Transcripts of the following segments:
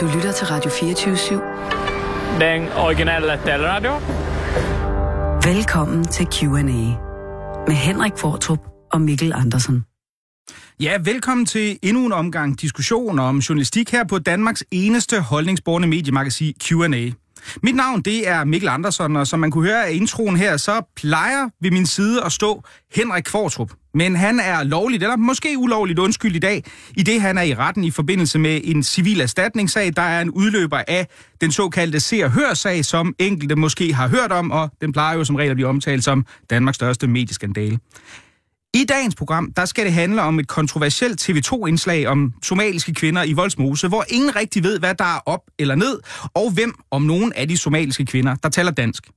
Du lytter til Radio 24 /7. Den originale taleradio. Velkommen til Q&A med Henrik Fortrup og Mikkel Andersen. Ja, velkommen til endnu en omgang diskussion om journalistik her på Danmarks eneste holdningsborgende mediemagasin Q&A. Mit navn det er Mikkel Andersen, og som man kunne høre af introen her, så plejer ved min side at stå Henrik Kvartrup. Men han er lovligt, eller måske ulovligt undskyld i dag, i det han er i retten i forbindelse med en civil erstatningssag, der er en udløber af den såkaldte se- og hør-sag, som enkelte måske har hørt om, og den plejer jo som regel at blive omtalt som Danmarks største medieskandale. I dagens program, der skal det handle om et kontroversielt TV2-indslag om somaliske kvinder i Voldsmose, hvor ingen rigtig ved, hvad der er op eller ned, og hvem om nogen af de somaliske kvinder, der taler dansk.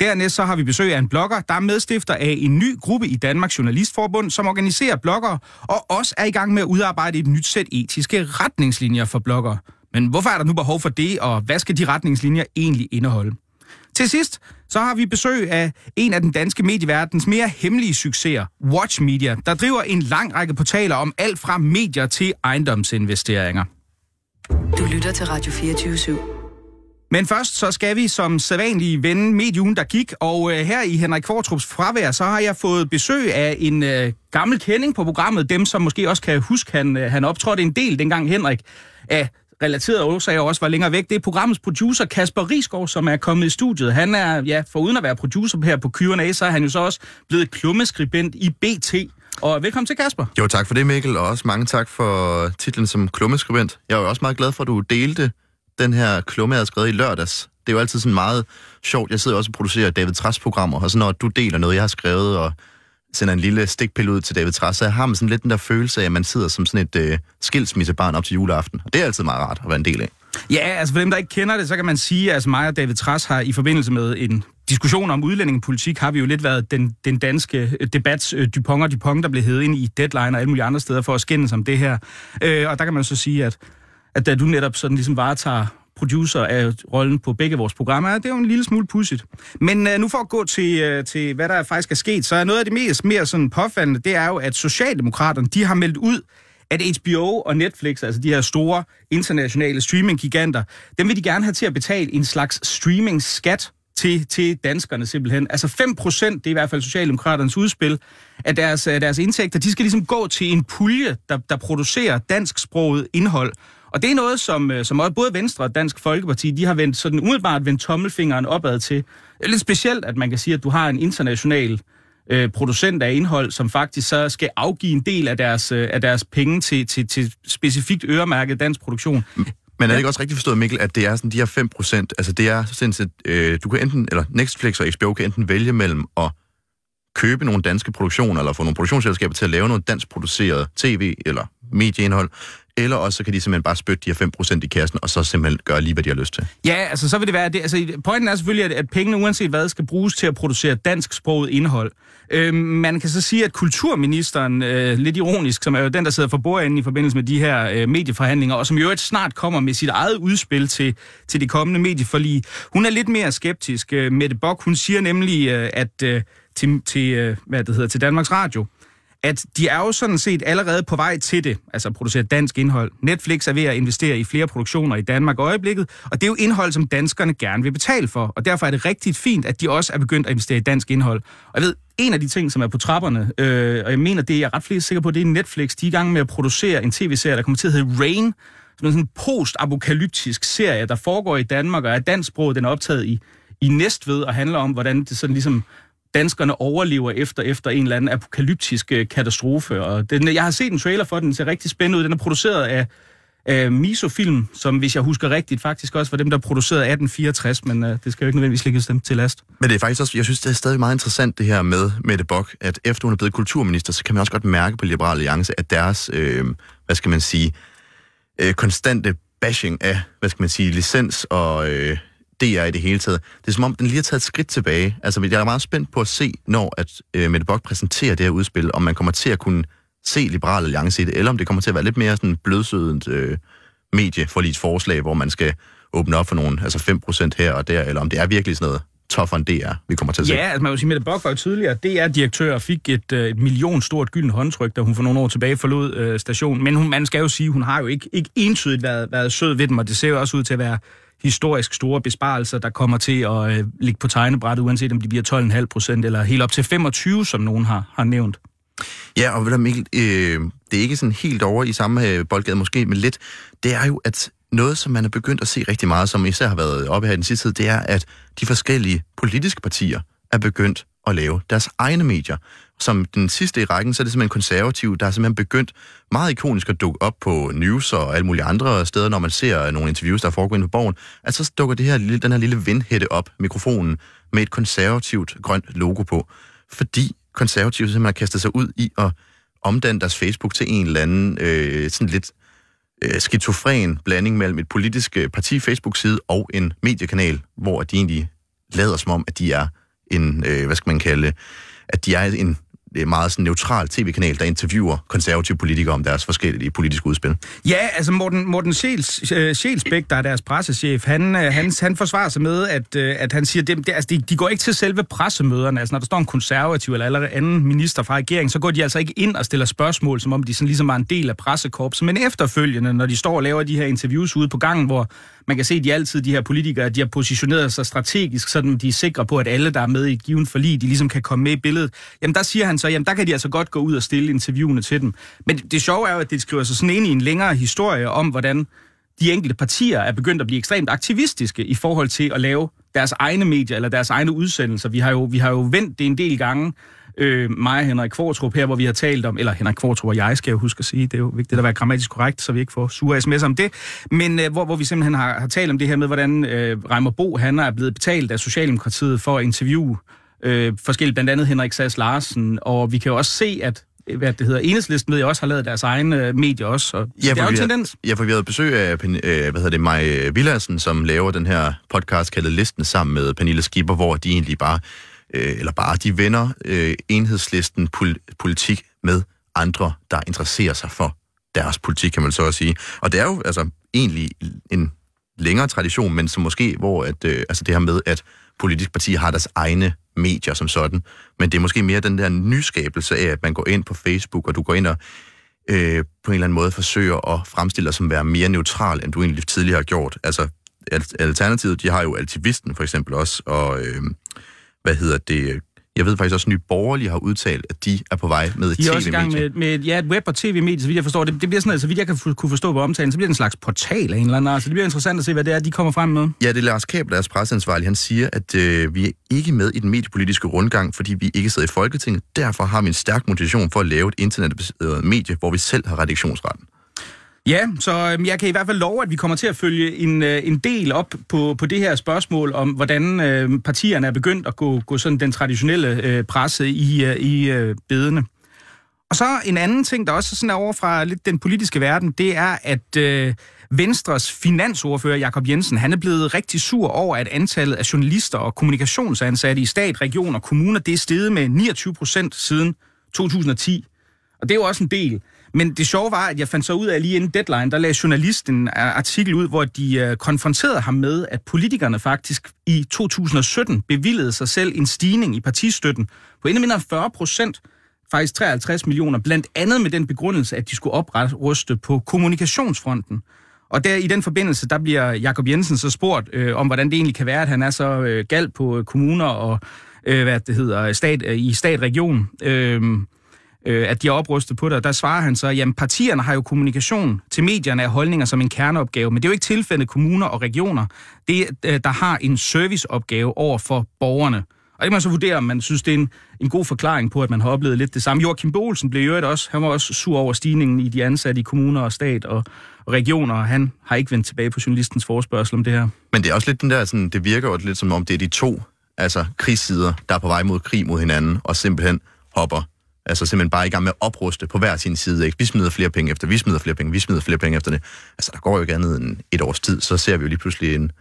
Dernæst så har vi besøg af en blogger, der er medstifter af en ny gruppe i Danmarks Journalistforbund, som organiserer bloggere, og også er i gang med at udarbejde et nyt sæt etiske retningslinjer for bloggere. Men hvorfor er der nu behov for det, og hvad skal de retningslinjer egentlig indeholde? Til sidst, så har vi besøg af en af den danske medieverdens mere hemmelige succeser, Watch Media, der driver en lang række portaler om alt fra medier til ejendomsinvesteringer. Du lytter til Radio 24 /7. Men først så skal vi som sædvanlige vende medieugen, der gik, og øh, her i Henrik Kvartrups fravær, så har jeg fået besøg af en øh, gammel kending på programmet, dem som måske også kan huske, han, øh, han optrådte en del dengang Henrik af relaterede årsager også var længere væk. Det er programmets producer Kasper Risgaard, som er kommet i studiet. Han er, ja, for uden at være producer her på Q&A, så er han jo så også blevet klummeskribent i BT. Og velkommen til, Kasper. Jo, tak for det, Mikkel, og også mange tak for titlen som klummeskribent. Jeg er jo også meget glad for, at du delte den her klumme, jeg havde skrevet i lørdags. Det er jo altid sådan meget sjovt. Jeg sidder også og producerer David Træs-programmer, og så når du deler noget, jeg har skrevet, og sender en lille stikpille ud til David Træs, så jeg har man sådan lidt den der følelse af, at man sidder som sådan et øh, skilsmissebarn op til juleaften. Og det er altid meget rart at være en del af. Ja, altså for dem, der ikke kender det, så kan man sige, at altså mig og David Træs har i forbindelse med en diskussion om udlændingepolitik, har vi jo lidt været den, den danske øh, debats øh, Dupont og Dupont, der blev heddet ind i Deadline og alle mulige andre steder for at skændes om det her. Øh, og der kan man så sige, at, at da du netop sådan ligesom varetager producer af rollen på begge vores programmer. Det er jo en lille smule pudsigt. Men uh, nu for at gå til, uh, til, hvad der faktisk er sket, så er noget af det mest mere sådan påfaldende, det er jo, at Socialdemokraterne, de har meldt ud, at HBO og Netflix, altså de her store internationale streaming-giganter, dem vil de gerne have til at betale en slags streaming-skat til, til danskerne simpelthen. Altså 5 procent, det er i hvert fald Socialdemokraternes udspil, af deres, af deres indtægter, de skal ligesom gå til en pulje, der, der producerer dansksproget indhold. Og det er noget, som, som også både Venstre og Dansk Folkeparti, de har vendt sådan umiddelbart vendt tommelfingeren opad til. Det er lidt specielt, at man kan sige, at du har en international øh, producent af indhold, som faktisk så skal afgive en del af deres, øh, af deres penge til, til, til specifikt øremærket dansk produktion. Men er det ikke også rigtigt forstået, Mikkel, at det er sådan de her 5 procent, altså det er sådan set, øh, du kan enten, eller Netflix og HBO kan enten vælge mellem at købe nogle danske produktioner, eller få nogle produktionsselskaber til at lave noget dansk produceret tv eller medieindhold, eller også så kan de simpelthen bare spytte de her 5% i kassen, og så simpelthen gøre lige, hvad de har lyst til. Ja, altså så vil det være det. Altså, pointen er selvfølgelig, at, at pengene uanset hvad skal bruges til at producere dansksproget indhold. Øh, man kan så sige, at kulturministeren, øh, lidt ironisk, som er jo den, der sidder for bordenden i forbindelse med de her øh, medieforhandlinger, og som jo et snart kommer med sit eget udspil til, til de kommende medieforlig, hun er lidt mere skeptisk. Øh, Mette Bock, hun siger nemlig, øh, at øh, til, til, øh, hvad det hedder, til Danmarks Radio, at de er jo sådan set allerede på vej til det, altså at producere dansk indhold. Netflix er ved at investere i flere produktioner i Danmark i øjeblikket, og det er jo indhold, som danskerne gerne vil betale for, og derfor er det rigtig fint, at de også er begyndt at investere i dansk indhold. Og jeg ved, en af de ting, som er på trapperne, øh, og jeg mener, det er jeg ret flest sikker på, det er Netflix, de er i gang med at producere en tv-serie, der kommer til at hedde Rain, som er sådan en post-apokalyptisk serie, der foregår i Danmark, og er dansksproget, den er optaget i, i Næstved, og handler om, hvordan det sådan ligesom danskerne overlever efter efter en eller anden apokalyptisk øh, katastrofe. Og den, jeg har set en trailer for den, den ser rigtig spændende ud. Den er produceret af, af Miso-film, som hvis jeg husker rigtigt, faktisk også var dem, der producerede 1864, men uh, det skal jo ikke nødvendigvis ligge dem til last. Men det er faktisk også, jeg synes, det er stadig meget interessant det her med Mette Bock, at efter hun er blevet kulturminister, så kan man også godt mærke på Liberale Alliance, at deres, øh, hvad skal man sige, øh, konstante bashing af, hvad skal man sige, licens og øh, DR i det hele taget. Det er som om, den lige har taget et skridt tilbage. Altså, jeg er meget spændt på at se, når at øh, Mette Bock præsenterer det her udspil, om man kommer til at kunne se Liberal Alliance i det, eller om det kommer til at være lidt mere sådan blødsødent øh, medie for lige et forslag, hvor man skal åbne op for nogle, altså 5% her og der, eller om det er virkelig sådan noget tougher end DR, vi kommer til at se. Ja, altså man vil sige, Mette Bock var jo tidligere DR-direktør og fik et, øh, et millionstort gylden håndtryk, da hun for nogle år tilbage forlod øh, stationen. Men hun, man skal jo sige, hun har jo ikke, ikke entydigt været, været sød ved dem, og det ser jo også ud til at være historisk store besparelser, der kommer til at øh, ligge på tegnebrættet, uanset om de bliver 12,5 procent eller helt op til 25, som nogen har, har nævnt. Ja, og ved du, Mikkel, øh, det er ikke sådan helt over i samme øh, boldgade måske, men lidt, det er jo, at noget, som man er begyndt at se rigtig meget, som især har været oppe her i den sidste tid, det er, at de forskellige politiske partier er begyndt at lave deres egne medier. Som den sidste i rækken, så er det simpelthen konservative, der er simpelthen begyndt meget ikonisk at dukke op på news og alle mulige andre steder, når man ser nogle interviews, der foregår inde på borgen, at så dukker det her, den her lille vindhætte op, mikrofonen, med et konservativt grønt logo på. Fordi konservative simpelthen har kastet sig ud i at omdanne deres Facebook til en eller anden øh, sådan lidt øh, skizofren blanding mellem et politisk øh, parti Facebook-side og en mediekanal, hvor de egentlig lader som om, at de er en, øh, hvad skal man kalde, at de er en det er meget sådan neutral tv-kanal, der interviewer konservative politikere om deres forskellige politiske udspil. Ja, altså Morten, Morten Schels, uh, øh, der er deres pressechef, han, uh, han, han forsvarer sig med, at, uh, at han siger, at det, altså, de, de går ikke til selve pressemøderne. Altså når der står en konservativ eller eller anden minister fra regeringen, så går de altså ikke ind og stiller spørgsmål, som om de sådan ligesom er en del af pressekorpset. Men efterfølgende, når de står og laver de her interviews ude på gangen, hvor man kan se, at de altid, de her politikere, de har positioneret sig strategisk, så de er sikre på, at alle, der er med i et given forlig, de ligesom kan komme med i billedet. Jamen der siger han så, jamen der kan de altså godt gå ud og stille interviewene til dem. Men det sjove er jo, at det skriver sig sådan ind i en længere historie om, hvordan de enkelte partier er begyndt at blive ekstremt aktivistiske i forhold til at lave deres egne medier eller deres egne udsendelser. Vi har jo, vi har jo vendt det en del gange, øh, mig og Henrik Kvartrup her, hvor vi har talt om, eller Henrik Kvartrup og jeg skal jo huske at sige, det er jo vigtigt at være grammatisk korrekt, så vi ikke får sure sms'er om det, men øh, hvor, hvor vi simpelthen har, har talt om det her med, hvordan øh, Reimer Bo, han er blevet betalt af Socialdemokratiet for at interviewe øh, forskellige, blandt andet Henrik Sass Larsen, og vi kan jo også se, at hvad det hedder, Enhedslisten ved jeg også har lavet deres egne øh, medier også, og ja, det er jo en tendens. Ja, for vi havde besøg af, øh, hvad hedder det, Maj Villadsen, som laver den her podcast kaldet Listen sammen med Pernille Skipper, hvor de egentlig bare øh, eller bare de vender øh, enhedslisten pol- politik med andre, der interesserer sig for deres politik, kan man så også sige. Og det er jo altså egentlig en længere tradition, men som måske, hvor at, øh, altså det her med, at politiske partier har deres egne medier som sådan, men det er måske mere den der nyskabelse af, at man går ind på Facebook, og du går ind og øh, på en eller anden måde forsøger at fremstille dig som at være mere neutral, end du egentlig tidligere har gjort. Altså, Alternativet, de har jo Altivisten for eksempel også, og øh, hvad hedder det, jeg ved faktisk også, at Nye Borgerlige har udtalt, at de er på vej med et De er også i gang tv-medie. med, med ja, et web- og tv-medie, så vidt jeg forstår. Det, det bliver sådan, altså, så vidt jeg kan kunne forstå på omtalen, så bliver det en slags portal af en eller anden art. Så det bliver interessant at se, hvad det er, de kommer frem med. Ja, det er Lars Kæb, deres presseansvarlig. Han siger, at øh, vi er ikke med i den mediepolitiske rundgang, fordi vi ikke sidder i Folketinget. Derfor har vi en stærk motivation for at lave et internetbaseret medie, hvor vi selv har redaktionsretten. Ja, så øhm, jeg kan i hvert fald love, at vi kommer til at følge en, øh, en del op på, på det her spørgsmål om, hvordan øh, partierne er begyndt at gå, gå sådan den traditionelle øh, presse i, øh, i øh, bedene. Og så en anden ting, der også sådan er over fra lidt den politiske verden, det er, at øh, Venstres finansordfører Jakob Jensen, han er blevet rigtig sur over, at antallet af journalister og kommunikationsansatte i stat, region og kommuner, det er steget med 29 procent siden 2010. Og det er jo også en del. Men det sjove var, at jeg fandt så ud af lige inden deadline, der lagde journalisten en artikel ud, hvor de øh, konfronterede ham med, at politikerne faktisk i 2017 bevillede sig selv en stigning i partistøtten på endnu mindre 40 procent, faktisk 53 millioner, blandt andet med den begrundelse, at de skulle opruste på kommunikationsfronten. Og der i den forbindelse, der bliver Jakob Jensen så spurgt øh, om, hvordan det egentlig kan være, at han er så øh, gal på øh, kommuner og øh, hvad det hedder, stat, øh, i stat-region. Øh, øh, at de har oprustet på det. Og der svarer han så, jamen partierne har jo kommunikation til medierne af holdninger som en kerneopgave, men det er jo ikke tilfældet kommuner og regioner, det, øh, der har en serviceopgave over for borgerne. Og det kan man så vurdere, om man synes, det er en, en god forklaring på, at man har oplevet lidt det samme. Joachim Bolsen blev jo også, han var også sur over stigningen i de ansatte i kommuner og stat og, og regioner, og han har ikke vendt tilbage på journalistens forespørgsel om det her. Men det er også lidt den der, sådan, det virker jo lidt som om, det er de to altså, krigssider, der er på vej mod krig mod hinanden, og simpelthen hopper Altså simpelthen bare i gang med at opruste på hver sin side. Ikke? Vi smider flere penge efter, vi smider flere penge, vi smider flere penge efter det. Altså der går jo ikke andet end et års tid, så ser vi jo lige pludselig en,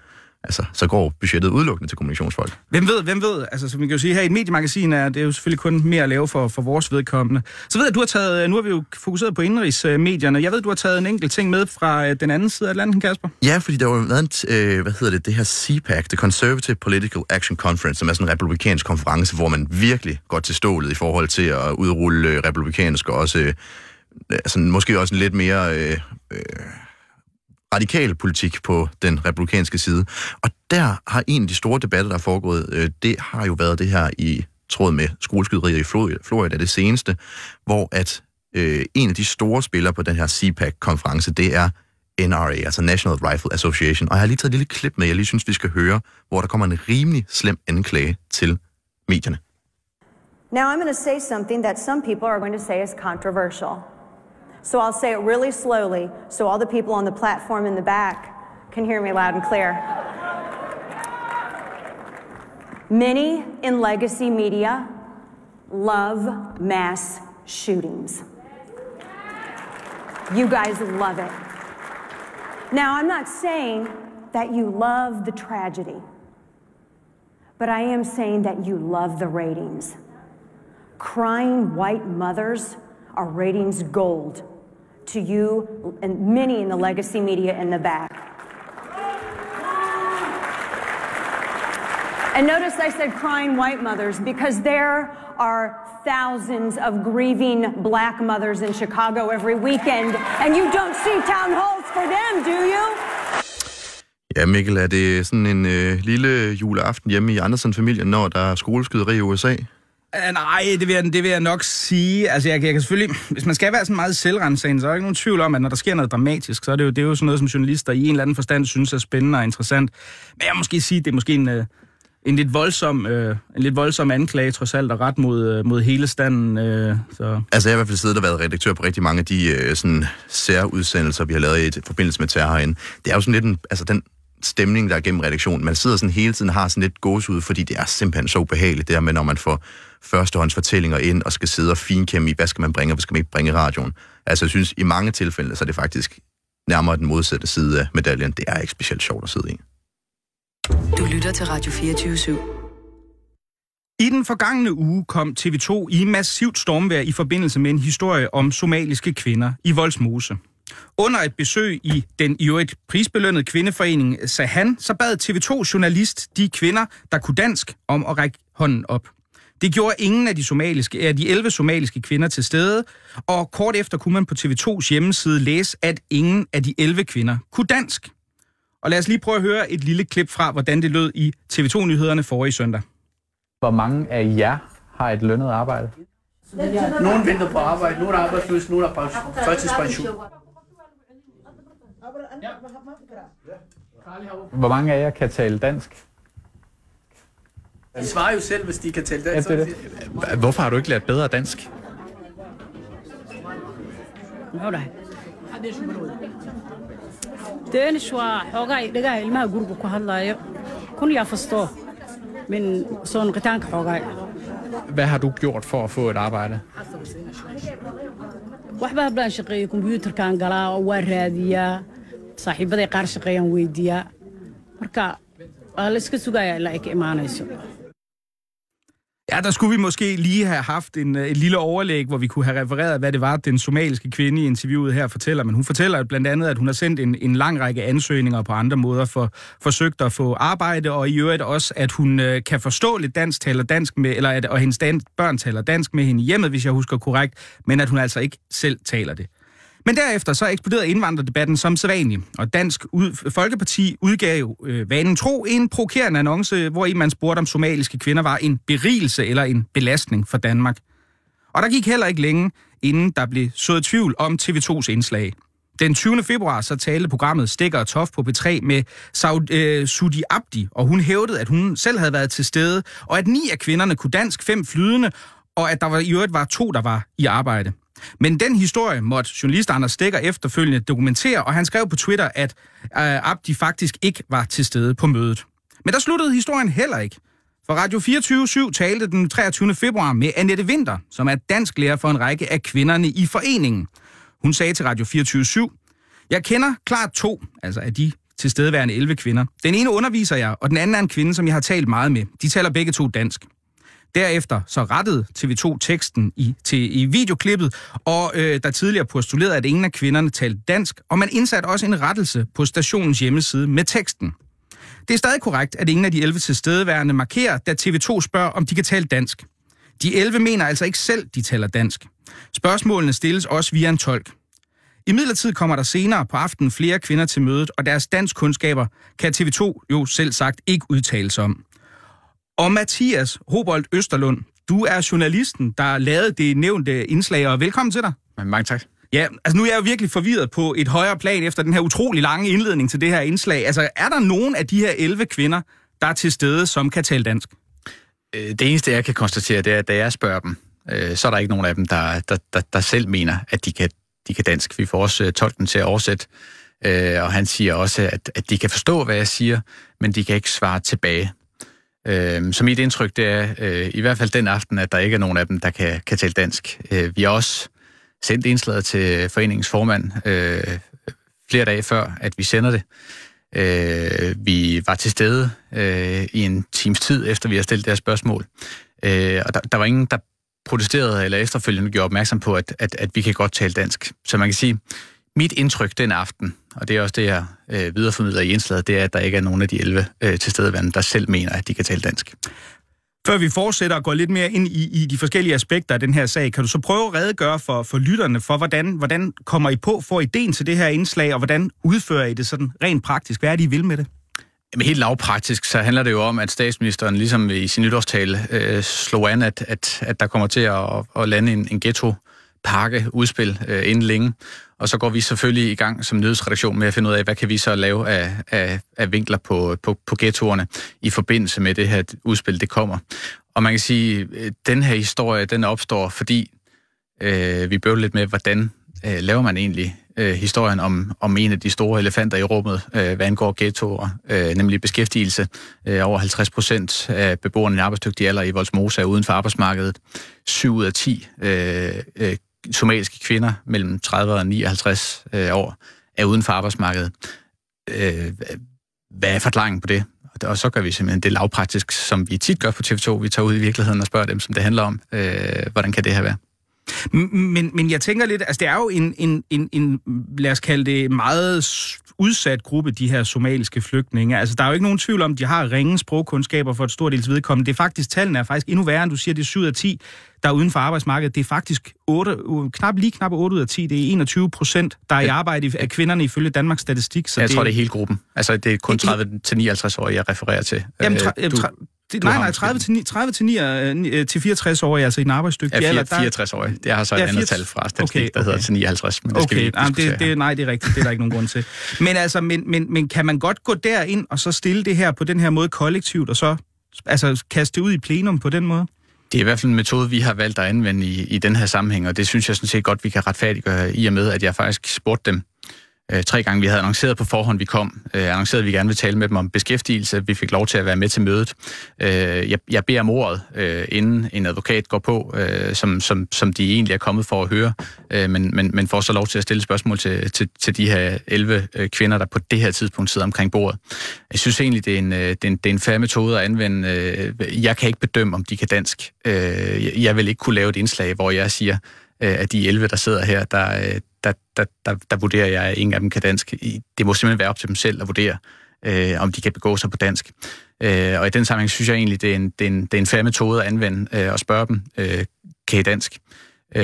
altså, så går budgettet udelukkende til kommunikationsfolk. Hvem ved, hvem ved? Altså, som vi kan jo sige, her i et mediemagasin er det er jo selvfølgelig kun mere at lave for, for vores vedkommende. Så ved jeg, at du har taget, nu har vi jo fokuseret på indrigsmedierne. Jeg ved, du har taget en enkelt ting med fra øh, den anden side af Atlanten, Kasper. Ja, fordi der var været øh, hvad hedder det, det her CPAC, The Conservative Political Action Conference, som er sådan en republikansk konference, hvor man virkelig går til stålet i forhold til at udrulle øh, republikansk og også, øh, altså, måske også en lidt mere øh, øh, radikal politik på den republikanske side. Og der har en af de store debatter, der er foregået, øh, det har jo været det her i tråd med skoleskyderiet i Florida, Florida det seneste, hvor at øh, en af de store spillere på den her CPAC-konference, det er NRA, altså National Rifle Association. Og jeg har lige taget et lille klip med, jeg lige synes, vi skal høre, hvor der kommer en rimelig slem anklage til medierne. Now I'm going to say something that some people are going to say is controversial. So I'll say it really slowly so all the people on the platform in the back can hear me loud and clear. Many in legacy media love mass shootings. You guys love it. Now, I'm not saying that you love the tragedy, but I am saying that you love the ratings. Crying white mothers are ratings gold to you and many in the legacy media in the back. And notice I said crying white mothers because there are thousands of grieving black mothers in Chicago every weekend, and you don't see town halls for them, do you? Ja, Mikkel, er det sådan en øh, lille juleaften hjemme i Andersen-familien, når der er skoleskyderi i USA? Uh, nej, det vil, jeg, det vil jeg nok sige. Altså, jeg, jeg kan selvfølgelig... Hvis man skal være sådan meget selvrensagende, så er der ikke nogen tvivl om, at når der sker noget dramatisk, så er det jo, det er jo sådan noget, som journalister i en eller anden forstand synes er spændende og interessant. Men jeg må måske sige, at det er måske en, øh, en lidt voldsom, øh, en lidt voldsom anklage, trods alt, og ret mod, øh, mod hele standen. Øh, så. Altså, jeg har i hvert fald siddet og været redaktør på rigtig mange af de øh, sådan, særudsendelser, vi har lavet i forbindelse med terror herinde. Det er jo sådan lidt en, altså, den stemning, der er gennem redaktionen. Man sidder sådan hele tiden og har sådan lidt gåsehud, fordi det er simpelthen så ubehageligt, det her med, når man får førstehåndsfortællinger ind og skal sidde og finkæmme i, hvad skal man bringe, og hvad skal man ikke bringe i radioen. Altså, jeg synes, i mange tilfælde, så er det faktisk nærmere den modsatte side af medaljen. Det er ikke specielt sjovt at sidde i. Du lytter til Radio 24 /7. I den forgangne uge kom TV2 i massivt stormvær i forbindelse med en historie om somaliske kvinder i Voldsmose. Under et besøg i den i øvrigt prisbelønnede kvindeforening Sahan, så bad TV2-journalist de kvinder, der kunne dansk, om at række hånden op. Det gjorde ingen af de, somaliske, af de 11 somaliske kvinder til stede, og kort efter kunne man på TV2's hjemmeside læse, at ingen af de 11 kvinder kunne dansk. Og lad os lige prøve at høre et lille klip fra, hvordan det lød i TV2-nyhederne forrige søndag. Hvor mange af jer har et lønnet arbejde? Nogen venter på arbejde, nogen er arbejdsløse, nogen er pension, førtidspension. Hvor mange af jer kan tale dansk? De svarer jo selv, hvis de kan tale dansk. Ja, det er det. Hvorfor har du ikke lært bedre dansk? danish waa xoogaa dhagaha ilmaha guriga ku hadlaayo kun yaa fasto min soo noqitaanka xoogaa Hvad har du gjort for at få et arbejde? waxba hablaan shaqeeya kombyuutarkaan galaa waa raadiyaa saaxiibaday qaar shaqeeyaan weydiiyaa marka waa la iska sugayaa ilaa ay ka imaanayso Ja, der skulle vi måske lige have haft en, øh, et lille overlæg, hvor vi kunne have refereret, hvad det var, den somaliske kvinde i interviewet her fortæller. Men hun fortæller blandt andet, at hun har sendt en, en lang række ansøgninger på andre måder for forsøgt at få arbejde, og i øvrigt også, at hun øh, kan forstå lidt dansk, taler dansk med, eller at, og hendes dan, børn taler dansk med hende i hjemmet, hvis jeg husker korrekt, men at hun altså ikke selv taler det. Men derefter så eksploderede indvandrerdebatten som sædvanligt, og Dansk ud, Folkeparti udgav øh, vanen tro en provokerende annonce, hvor i man spurgte, om somaliske kvinder var en berigelse eller en belastning for Danmark. Og der gik heller ikke længe, inden der blev sået tvivl om TV2's indslag. Den 20. februar så talte programmet Stikker og Tof på P3 med Saud, øh, Sudi Abdi, og hun hævdede, at hun selv havde været til stede, og at ni af kvinderne kunne dansk, fem flydende, og at der var, i øvrigt var to, der var i arbejde. Men den historie måtte journalist Anders Stikker efterfølgende dokumentere, og han skrev på Twitter, at øh, Abdi faktisk ikke var til stede på mødet. Men der sluttede historien heller ikke. For Radio 24 talte den 23. februar med Annette Winter, som er dansk lærer for en række af kvinderne i foreningen. Hun sagde til Radio 24 Jeg kender klart to, altså af de tilstedeværende 11 kvinder. Den ene underviser jeg, og den anden er en kvinde, som jeg har talt meget med. De taler begge to dansk. Derefter så rettede TV2 teksten i, til, i videoklippet, og øh, der tidligere postulerede, at ingen af kvinderne talte dansk, og man indsatte også en rettelse på stationens hjemmeside med teksten. Det er stadig korrekt, at ingen af de 11 tilstedeværende markerer, da TV2 spørger, om de kan tale dansk. De 11 mener altså ikke selv, de taler dansk. Spørgsmålene stilles også via en tolk. I midlertid kommer der senere på aftenen flere kvinder til mødet, og deres danskkundskaber kan TV2 jo selv sagt ikke udtale sig om. Og Mathias Hobolt Østerlund, du er journalisten, der lavede det nævnte indslag, og velkommen til dig. Mange tak. Ja, altså nu er jeg jo virkelig forvirret på et højere plan efter den her utrolig lange indledning til det her indslag. Altså er der nogen af de her 11 kvinder, der er til stede, som kan tale dansk? Øh, Det eneste, jeg kan konstatere, det er, at da jeg spørger dem, øh, så er der ikke nogen af dem, der, der, der, der selv mener, at de kan, de kan dansk. Vi får også øh, tolken til at oversætte, og han siger også, at, at de kan forstå, hvad jeg siger, men de kan ikke svare tilbage. Øh, så mit indtryk, det er øh, i hvert fald den aften, at der ikke er nogen af dem, der kan, kan tale dansk. Øh, vi har også sendt indslaget til foreningens formand øh, flere dage før, at vi sender det. Øh, vi var til stede øh, i en times tid, efter vi har stillet det spørgsmål. Øh, og der, der var ingen, der protesterede eller efterfølgende gjorde opmærksom på, at, at, at vi kan godt tale dansk. Så man kan sige, mit indtryk den aften, og det er også det, jeg øh, videreformidler i indslaget, det er, at der ikke er nogen af de 11 øh, tilstedeværende, der selv mener, at de kan tale dansk. Før vi fortsætter og går lidt mere ind i, i de forskellige aspekter af den her sag, kan du så prøve at redegøre for, for lytterne for, hvordan, hvordan kommer I på, får ideen til det her indslag, og hvordan udfører I det sådan rent praktisk? Hvad er det, I vil med det? Jamen, helt lavpraktisk, så handler det jo om, at statsministeren ligesom i sin nytårstale øh, slog an, at, at, at der kommer til at, at lande en, en ghetto-pakke udspil øh, inden længe. Og så går vi selvfølgelig i gang som nyhedsredaktion med at finde ud af, hvad kan vi så lave af, af, af vinkler på, på, på ghettoerne i forbindelse med det her udspil, det kommer. Og man kan sige, at den her historie, den opstår, fordi øh, vi bøvler lidt med, hvordan øh, laver man egentlig øh, historien om, om en af de store elefanter i rummet, øh, hvad angår ghettoer, øh, nemlig beskæftigelse. Øh, over 50 procent af beboerne i arbejdsdygtig alder i Voldsmose er uden for arbejdsmarkedet. 7 ud af 10 øh, øh, somaliske kvinder mellem 30 og 59 øh, år er uden for arbejdsmarkedet. Øh, hvad er forklaringen på det? Og så gør vi simpelthen det lavpraktisk, som vi tit gør på TV2. Vi tager ud i virkeligheden og spørger dem, som det handler om. Øh, hvordan kan det her være? Men, men jeg tænker lidt, altså det er jo en, en, en, en, lad os kalde det, meget udsat gruppe, de her somaliske flygtninge. Altså der er jo ikke nogen tvivl om, at de har ringe sprogkundskaber for et stort dels vedkommende. Det er faktisk, tallene er faktisk endnu værre, end du siger, det er 7 af 10, der er uden for arbejdsmarkedet. Det er faktisk 8, knap, lige knap 8 ud af 10. Det er 21 procent, der er i arbejde af kvinderne ifølge Danmarks Statistik. Så jeg det, tror, det er hele gruppen. Altså det er kun 30-59 år, jeg refererer til. Jamen, tra- du, det, nej, nej, 30 til, 9, 30 til, 9, til 64 år, altså i den arbejdsdygtige ja, alder. 64 år. Det har så et ja, andet tal fra statistik, okay, okay. der hedder til 59, men det okay. skal vi Jamen, det, det, Nej, det er rigtigt, det er der ikke nogen grund til. Men, altså, men, men, men kan man godt gå derind og så stille det her på den her måde kollektivt, og så altså, kaste det ud i plenum på den måde? Det er i hvert fald en metode, vi har valgt at anvende i, i den her sammenhæng, og det synes jeg sådan set godt, vi kan retfærdiggøre i og med, at jeg faktisk spurgte dem, øh, tre gange. Vi havde annonceret på forhånd, vi kom. Øh, annonceret, at vi gerne ville tale med dem om beskæftigelse. Vi fik lov til at være med til mødet. Øh, jeg, jeg beder om ordet, øh, inden en advokat går på, øh, som, som, som de egentlig er kommet for at høre, øh, men, men, men får så lov til at stille spørgsmål til, til, til de her 11 øh, kvinder, der på det her tidspunkt sidder omkring bordet. Jeg synes egentlig, det er en, øh, det er en, det er en færre metode at anvende. Øh, jeg kan ikke bedømme, om de kan dansk. Øh, jeg vil ikke kunne lave et indslag, hvor jeg siger, Øh, at de 11, der sidder her, der, øh, der, der, der, der vurderer jeg, at ingen af dem kan dansk. Det må simpelthen være op til dem selv at vurdere, øh, om de kan begå sig på dansk. Øh, og i den sammenhæng synes jeg egentlig, det er en, det er en, det er en færre metode at anvende øh, og spørge dem, øh, kan I dansk? Øh,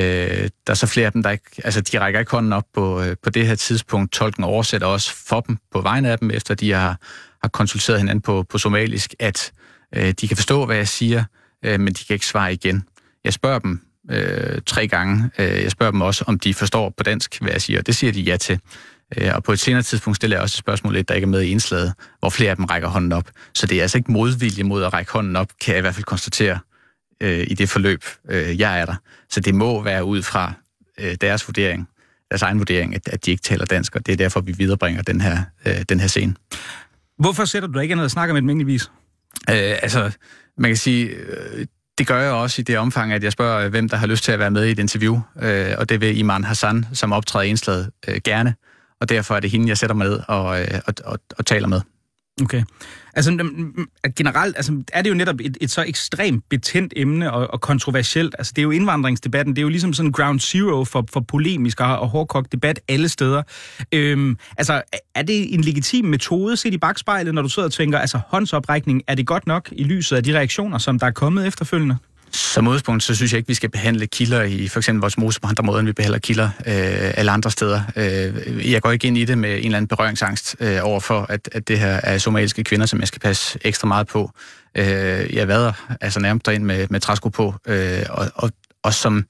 der er så flere af dem, der ikke, altså de rækker ikke hånden op på, øh, på det her tidspunkt. Tolken oversætter også for dem på vegne af dem, efter de har, har konsulteret hinanden på, på somalisk, at øh, de kan forstå, hvad jeg siger, øh, men de kan ikke svare igen. Jeg spørger dem, øh, tre gange. Jeg spørger dem også, om de forstår på dansk, hvad jeg siger. Det siger de ja til. Og på et senere tidspunkt stiller jeg også et spørgsmål, der ikke er med i indslaget, hvor flere af dem rækker hånden op. Så det er altså ikke modvilje mod at række hånden op, kan jeg i hvert fald konstatere øh, i det forløb, øh, jeg er der. Så det må være ud fra øh, deres vurdering, deres egen vurdering, at, at de ikke taler dansk, og det er derfor, vi viderebringer den her, øh, den her scene. Hvorfor sætter du ikke ned og snakker med dem enkeltvis? Øh, altså, man kan sige, øh, det gør jeg også i det omfang, at jeg spørger, hvem der har lyst til at være med i et interview. Øh, og det vil Iman Hassan, som optræder i indslaget, øh, gerne. og derfor er det hende, jeg sætter mig ned og, øh, og, og, og taler med. Okay. Altså mm, mm, generelt altså, er det jo netop et, et så ekstremt betændt emne og, og kontroversielt. Altså det er jo indvandringsdebatten, det er jo ligesom sådan ground zero for, for polemisk og, og hårdkogt debat alle steder. Øhm, altså er det en legitim metode set i bagspejlet, når du sidder og tænker, altså håndsoprækning, er det godt nok i lyset af de reaktioner, som der er kommet efterfølgende? Som udgangspunkt, så synes jeg ikke, vi skal behandle kilder i for eksempel vores mose på andre måder, end vi behandler kilder øh, alle andre steder. Øh, jeg går ikke ind i det med en eller anden berøringsangst øh, over for, at, at det her er somaliske kvinder, som jeg skal passe ekstra meget på. Øh, jeg vader altså nærmest ind med, med træsko på, øh, og, og, og som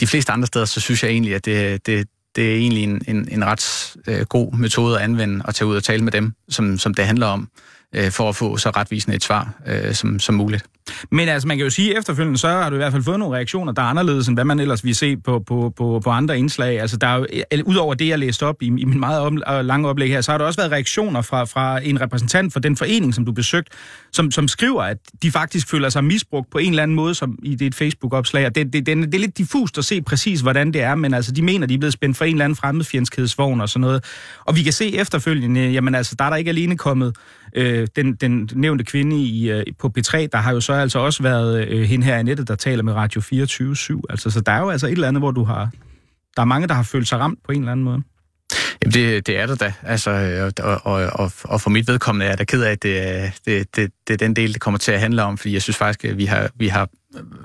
de fleste andre steder, så synes jeg egentlig, at det, det, det er egentlig en, en, en ret øh, god metode at anvende og tage ud og tale med dem, som, som det handler om, øh, for at få så retvisende et svar øh, som, som muligt. Men altså, man kan jo sige, at efterfølgende, så har du i hvert fald fået nogle reaktioner, der er anderledes, end hvad man ellers vil se på, på, på, på andre indslag. Altså, der er jo, udover det, jeg læste op i, i min meget op, øh, lange oplæg her, så har der også været reaktioner fra, fra en repræsentant for den forening, som du besøgte, som, som skriver, at de faktisk føler sig misbrugt på en eller anden måde, som i det et Facebook-opslag. Og det, det, det, det er lidt diffust at se præcis, hvordan det er, men altså, de mener, de er blevet spændt for en eller anden fremmedfjendskhedsvogn og sådan noget. Og vi kan se efterfølgende, jamen altså, der er der ikke alene kommet øh, den, den nævnte kvinde i, øh, på P3, der har jo så altså også været øh, hende her i nettet, der taler med Radio 24-7. Altså, så der er jo altså et eller andet, hvor du har... Der er mange, der har følt sig ramt på en eller anden måde. Jamen det, det er det da, altså, øh, og, og, og, og for mit vedkommende er jeg da ked af, at det, øh, det, det, det er den del, det kommer til at handle om, fordi jeg synes faktisk, at vi har, vi har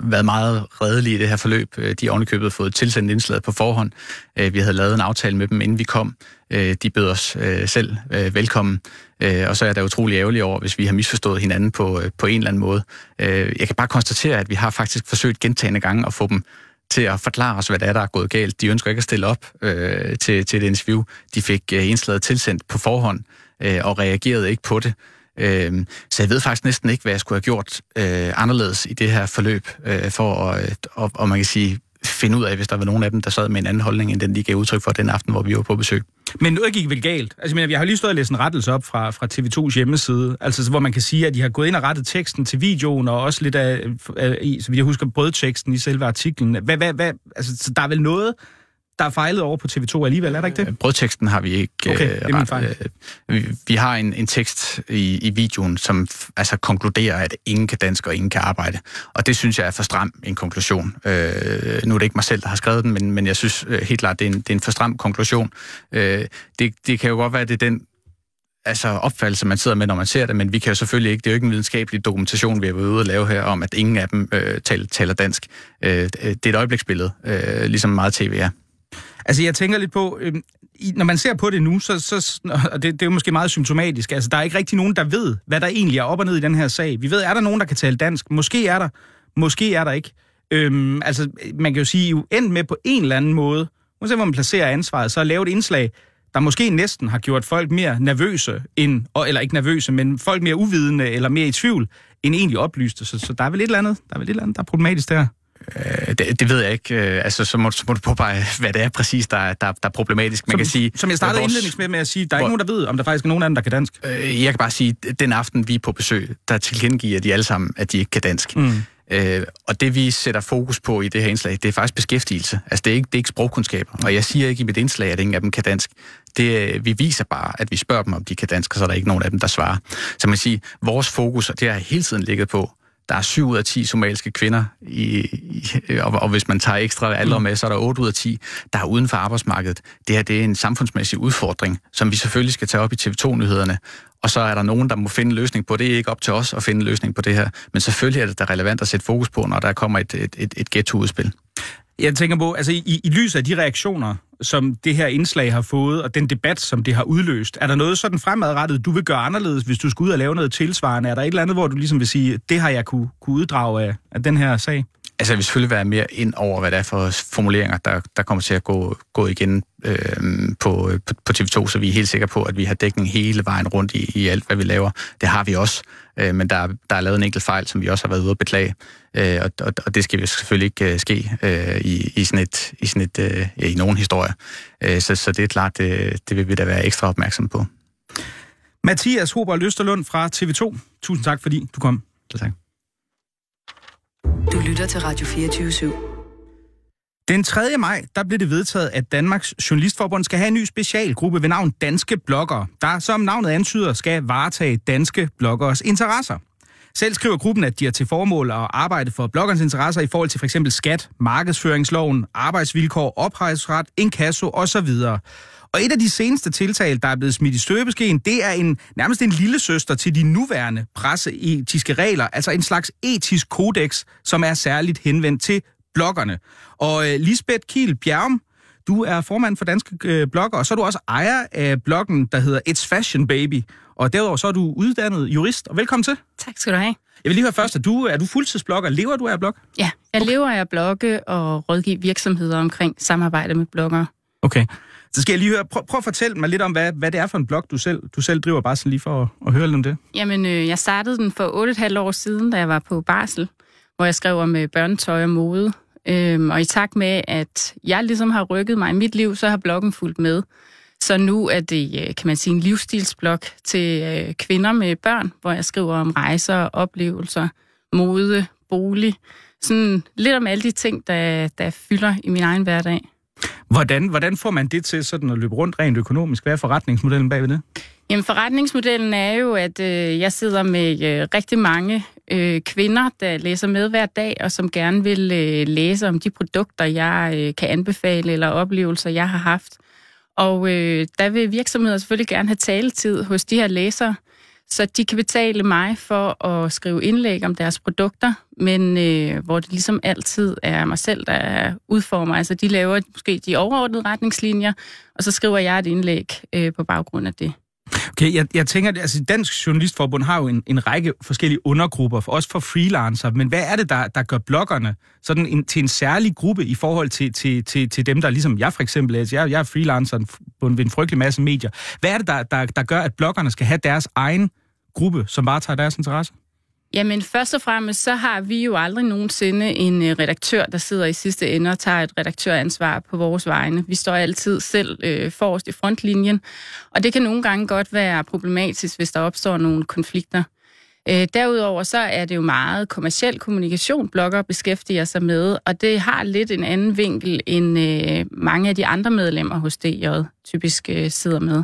været meget redelige i det her forløb. Øh, de har fået tilsendt indslaget på forhånd. Øh, vi havde lavet en aftale med dem, inden vi kom. Øh, de bød os selv velkommen. Og så er det utrolig ærgerlig over, hvis vi har misforstået hinanden på, på en eller anden måde. Jeg kan bare konstatere, at vi har faktisk forsøgt gentagende gange at få dem til at forklare os, hvad det er, der er gået galt. De ønsker ikke at stille op øh, til, til et interview. De fik øh, indslaget tilsendt på forhånd øh, og reagerede ikke på det. Øh, så jeg ved faktisk næsten ikke, hvad jeg skulle have gjort øh, anderledes i det her forløb, øh, for at, øh, og, og man kan sige, finde ud af, hvis der var nogen af dem, der sad med en anden holdning, end den de gav udtryk for den aften, hvor vi var på besøg. Men noget gik vel galt. Altså, jeg, jeg har lige stået og læst en rettelse op fra, fra TV2's hjemmeside, altså, hvor man kan sige, at de har gået ind og rettet teksten til videoen, og også lidt af, af så vi jeg husker, brødteksten i selve artiklen. Hvad, hvad, hvad, altså, så der er vel noget, der er fejlet over på TV2 alligevel, er der ikke det? Brødteksten har vi ikke okay, det er min fejl. Øh, vi, vi har en, en tekst i, i videoen, som altså konkluderer, at ingen kan dansk og ingen kan arbejde. Og det synes jeg er for stram en konklusion. Øh, nu er det ikke mig selv, der har skrevet den, men, men jeg synes øh, helt klart, det er en, det er en for stram konklusion. Øh, det, det kan jo godt være, at det er den altså opfattelse, man sidder med, når man ser det, men vi kan jo selvfølgelig ikke, det er jo ikke en videnskabelig dokumentation, vi har været ude at lave her, om at ingen af dem øh, taler, taler dansk. Øh, det er et øjebliksbillede, øh, ligesom meget tv er. Altså, jeg tænker lidt på, øh, når man ser på det nu, så, så og det, det er jo måske meget symptomatisk. Altså, der er ikke rigtig nogen, der ved, hvad der egentlig er op og ned i den her sag. Vi ved, er der nogen, der kan tale dansk? Måske er der. Måske er der ikke. Øhm, altså, man kan jo sige, at end med på en eller anden måde, uanset hvor man placerer ansvaret, så at lave et indslag, der måske næsten har gjort folk mere nervøse, end, eller ikke nervøse, men folk mere uvidende eller mere i tvivl, end egentlig oplyste. Så, så der er vel et eller andet, der er vel et eller andet, der er problematisk der. Øh, det, det ved jeg ikke. Øh, altså, så må, så må du påpege, hvad det er præcis, der, der, der er problematisk. Man som, kan sige, som jeg startede vores, indledningsvis med, med at sige, der er hvor, ikke nogen, der ved, om der faktisk er nogen af dem, der kan dansk. Øh, jeg kan bare sige, den aften, vi er på besøg, der tilkendegiver de alle sammen, at de ikke kan dansk. Mm. Øh, og det vi sætter fokus på i det her indslag, det er faktisk beskæftigelse. Altså det er ikke, det er ikke sprogkundskaber. Og jeg siger ikke i mit indslag, at ingen af dem kan dansk. Det, vi viser bare, at vi spørger dem, om de kan dansk, og så er der ikke nogen af dem, der svarer. Så man siger, vores fokus, og det har hele tiden ligget på, der er 7 ud af 10 somaliske kvinder, i, i, og, og hvis man tager ekstra aldre med, så er der 8 ud af 10, der er uden for arbejdsmarkedet. Det her det er en samfundsmæssig udfordring, som vi selvfølgelig skal tage op i TV2-nyhederne. Og så er der nogen, der må finde en løsning på det. Det er ikke op til os at finde en løsning på det her. Men selvfølgelig er det da relevant at sætte fokus på, når der kommer et, et, et, et ghetto-udspil. Jeg tænker på, altså i, i lyset af de reaktioner, som det her indslag har fået, og den debat, som det har udløst, er der noget sådan fremadrettet, du vil gøre anderledes, hvis du skulle ud og lave noget tilsvarende? Er der et eller andet, hvor du ligesom vil sige, det har jeg kunne, kunne uddrage af, af den her sag? Altså, jeg vil selvfølgelig være mere ind over, hvad det er for formuleringer, der, der kommer til at gå, gå igen øh, på, på, på TV2, så vi er helt sikre på, at vi har dækning hele vejen rundt i, i alt, hvad vi laver. Det har vi også, øh, men der, der er lavet en enkelt fejl, som vi også har været ude at beklage, øh, og, og, og det skal vi selvfølgelig ikke øh, ske øh, i, i sådan et, i, sådan et øh, ja, i nogen historie. Øh, så, så det er klart, det, det vil vi da være ekstra opmærksom på. Mathias Hober Løsterlund fra TV2, tusind tak, fordi du kom. Tak. Du lytter til Radio 24 /7. Den 3. maj, der blev det vedtaget, at Danmarks Journalistforbund skal have en ny specialgruppe ved navn Danske Bloggere, der som navnet antyder skal varetage danske bloggers interesser. Selv skriver gruppen, at de har til formål at arbejde for bloggernes interesser i forhold til f.eks. skat, markedsføringsloven, arbejdsvilkår, ophavsret, inkasso osv. Og et af de seneste tiltag, der er blevet smidt i støbeskeen, det er en, nærmest en lille søster til de nuværende presseetiske regler, altså en slags etisk kodex, som er særligt henvendt til bloggerne. Og øh, Lisbeth Kiel Bjergum, du er formand for Danske øh, Blogger, og så er du også ejer af bloggen, der hedder It's Fashion Baby. Og derudover så er du uddannet jurist, og velkommen til. Tak skal du have. Jeg vil lige høre først, er du, er du fuldtidsblogger? Lever du af blog? Ja, jeg okay. lever af at blogge og rådgive virksomheder omkring samarbejde med blogger. Okay. Så skal jeg lige høre, prøv, prøv at fortælle mig lidt om, hvad, hvad det er for en blog, du selv, du selv driver, bare sådan lige for at, at høre lidt om det. Jamen, øh, jeg startede den for 8,5 år siden, da jeg var på barsel, hvor jeg skrev om øh, børnetøj og mode. Øhm, og i takt med, at jeg ligesom har rykket mig i mit liv, så har bloggen fulgt med. Så nu er det, øh, kan man sige, en livsstilsblog til øh, kvinder med børn, hvor jeg skriver om rejser, oplevelser, mode, bolig. Sådan lidt om alle de ting, der, der fylder i min egen hverdag. Hvordan, hvordan får man det til sådan at løbe rundt rent økonomisk? Hvad er forretningsmodellen bagved det? Jamen forretningsmodellen er jo, at øh, jeg sidder med øh, rigtig mange øh, kvinder, der læser med hver dag, og som gerne vil øh, læse om de produkter, jeg øh, kan anbefale, eller oplevelser, jeg har haft. Og øh, der vil virksomheder selvfølgelig gerne have taletid hos de her læsere, så de kan betale mig for at skrive indlæg om deres produkter, men øh, hvor det ligesom altid er mig selv, der udformer. Altså de laver måske de overordnede retningslinjer, og så skriver jeg et indlæg øh, på baggrund af det. Okay, jeg, jeg tænker, altså Dansk Journalistforbund har jo en, en række forskellige undergrupper, for, også for freelancer, men hvad er det, der, der gør bloggerne sådan en, til en særlig gruppe i forhold til, til, til, til dem, der ligesom jeg for eksempel er? Altså, jeg, jeg er freelancer på en, en frygtelig masse medier. Hvad er det, der, der, der gør, at bloggerne skal have deres egen gruppe, som bare tager deres interesse? Jamen først og fremmest, så har vi jo aldrig nogensinde en øh, redaktør, der sidder i sidste ende og tager et redaktøransvar på vores vegne. Vi står altid selv øh, forrest i frontlinjen, og det kan nogle gange godt være problematisk, hvis der opstår nogle konflikter. Øh, derudover så er det jo meget kommersiel kommunikation, blogger beskæftiger sig med, og det har lidt en anden vinkel, end øh, mange af de andre medlemmer hos DJ typisk øh, sidder med.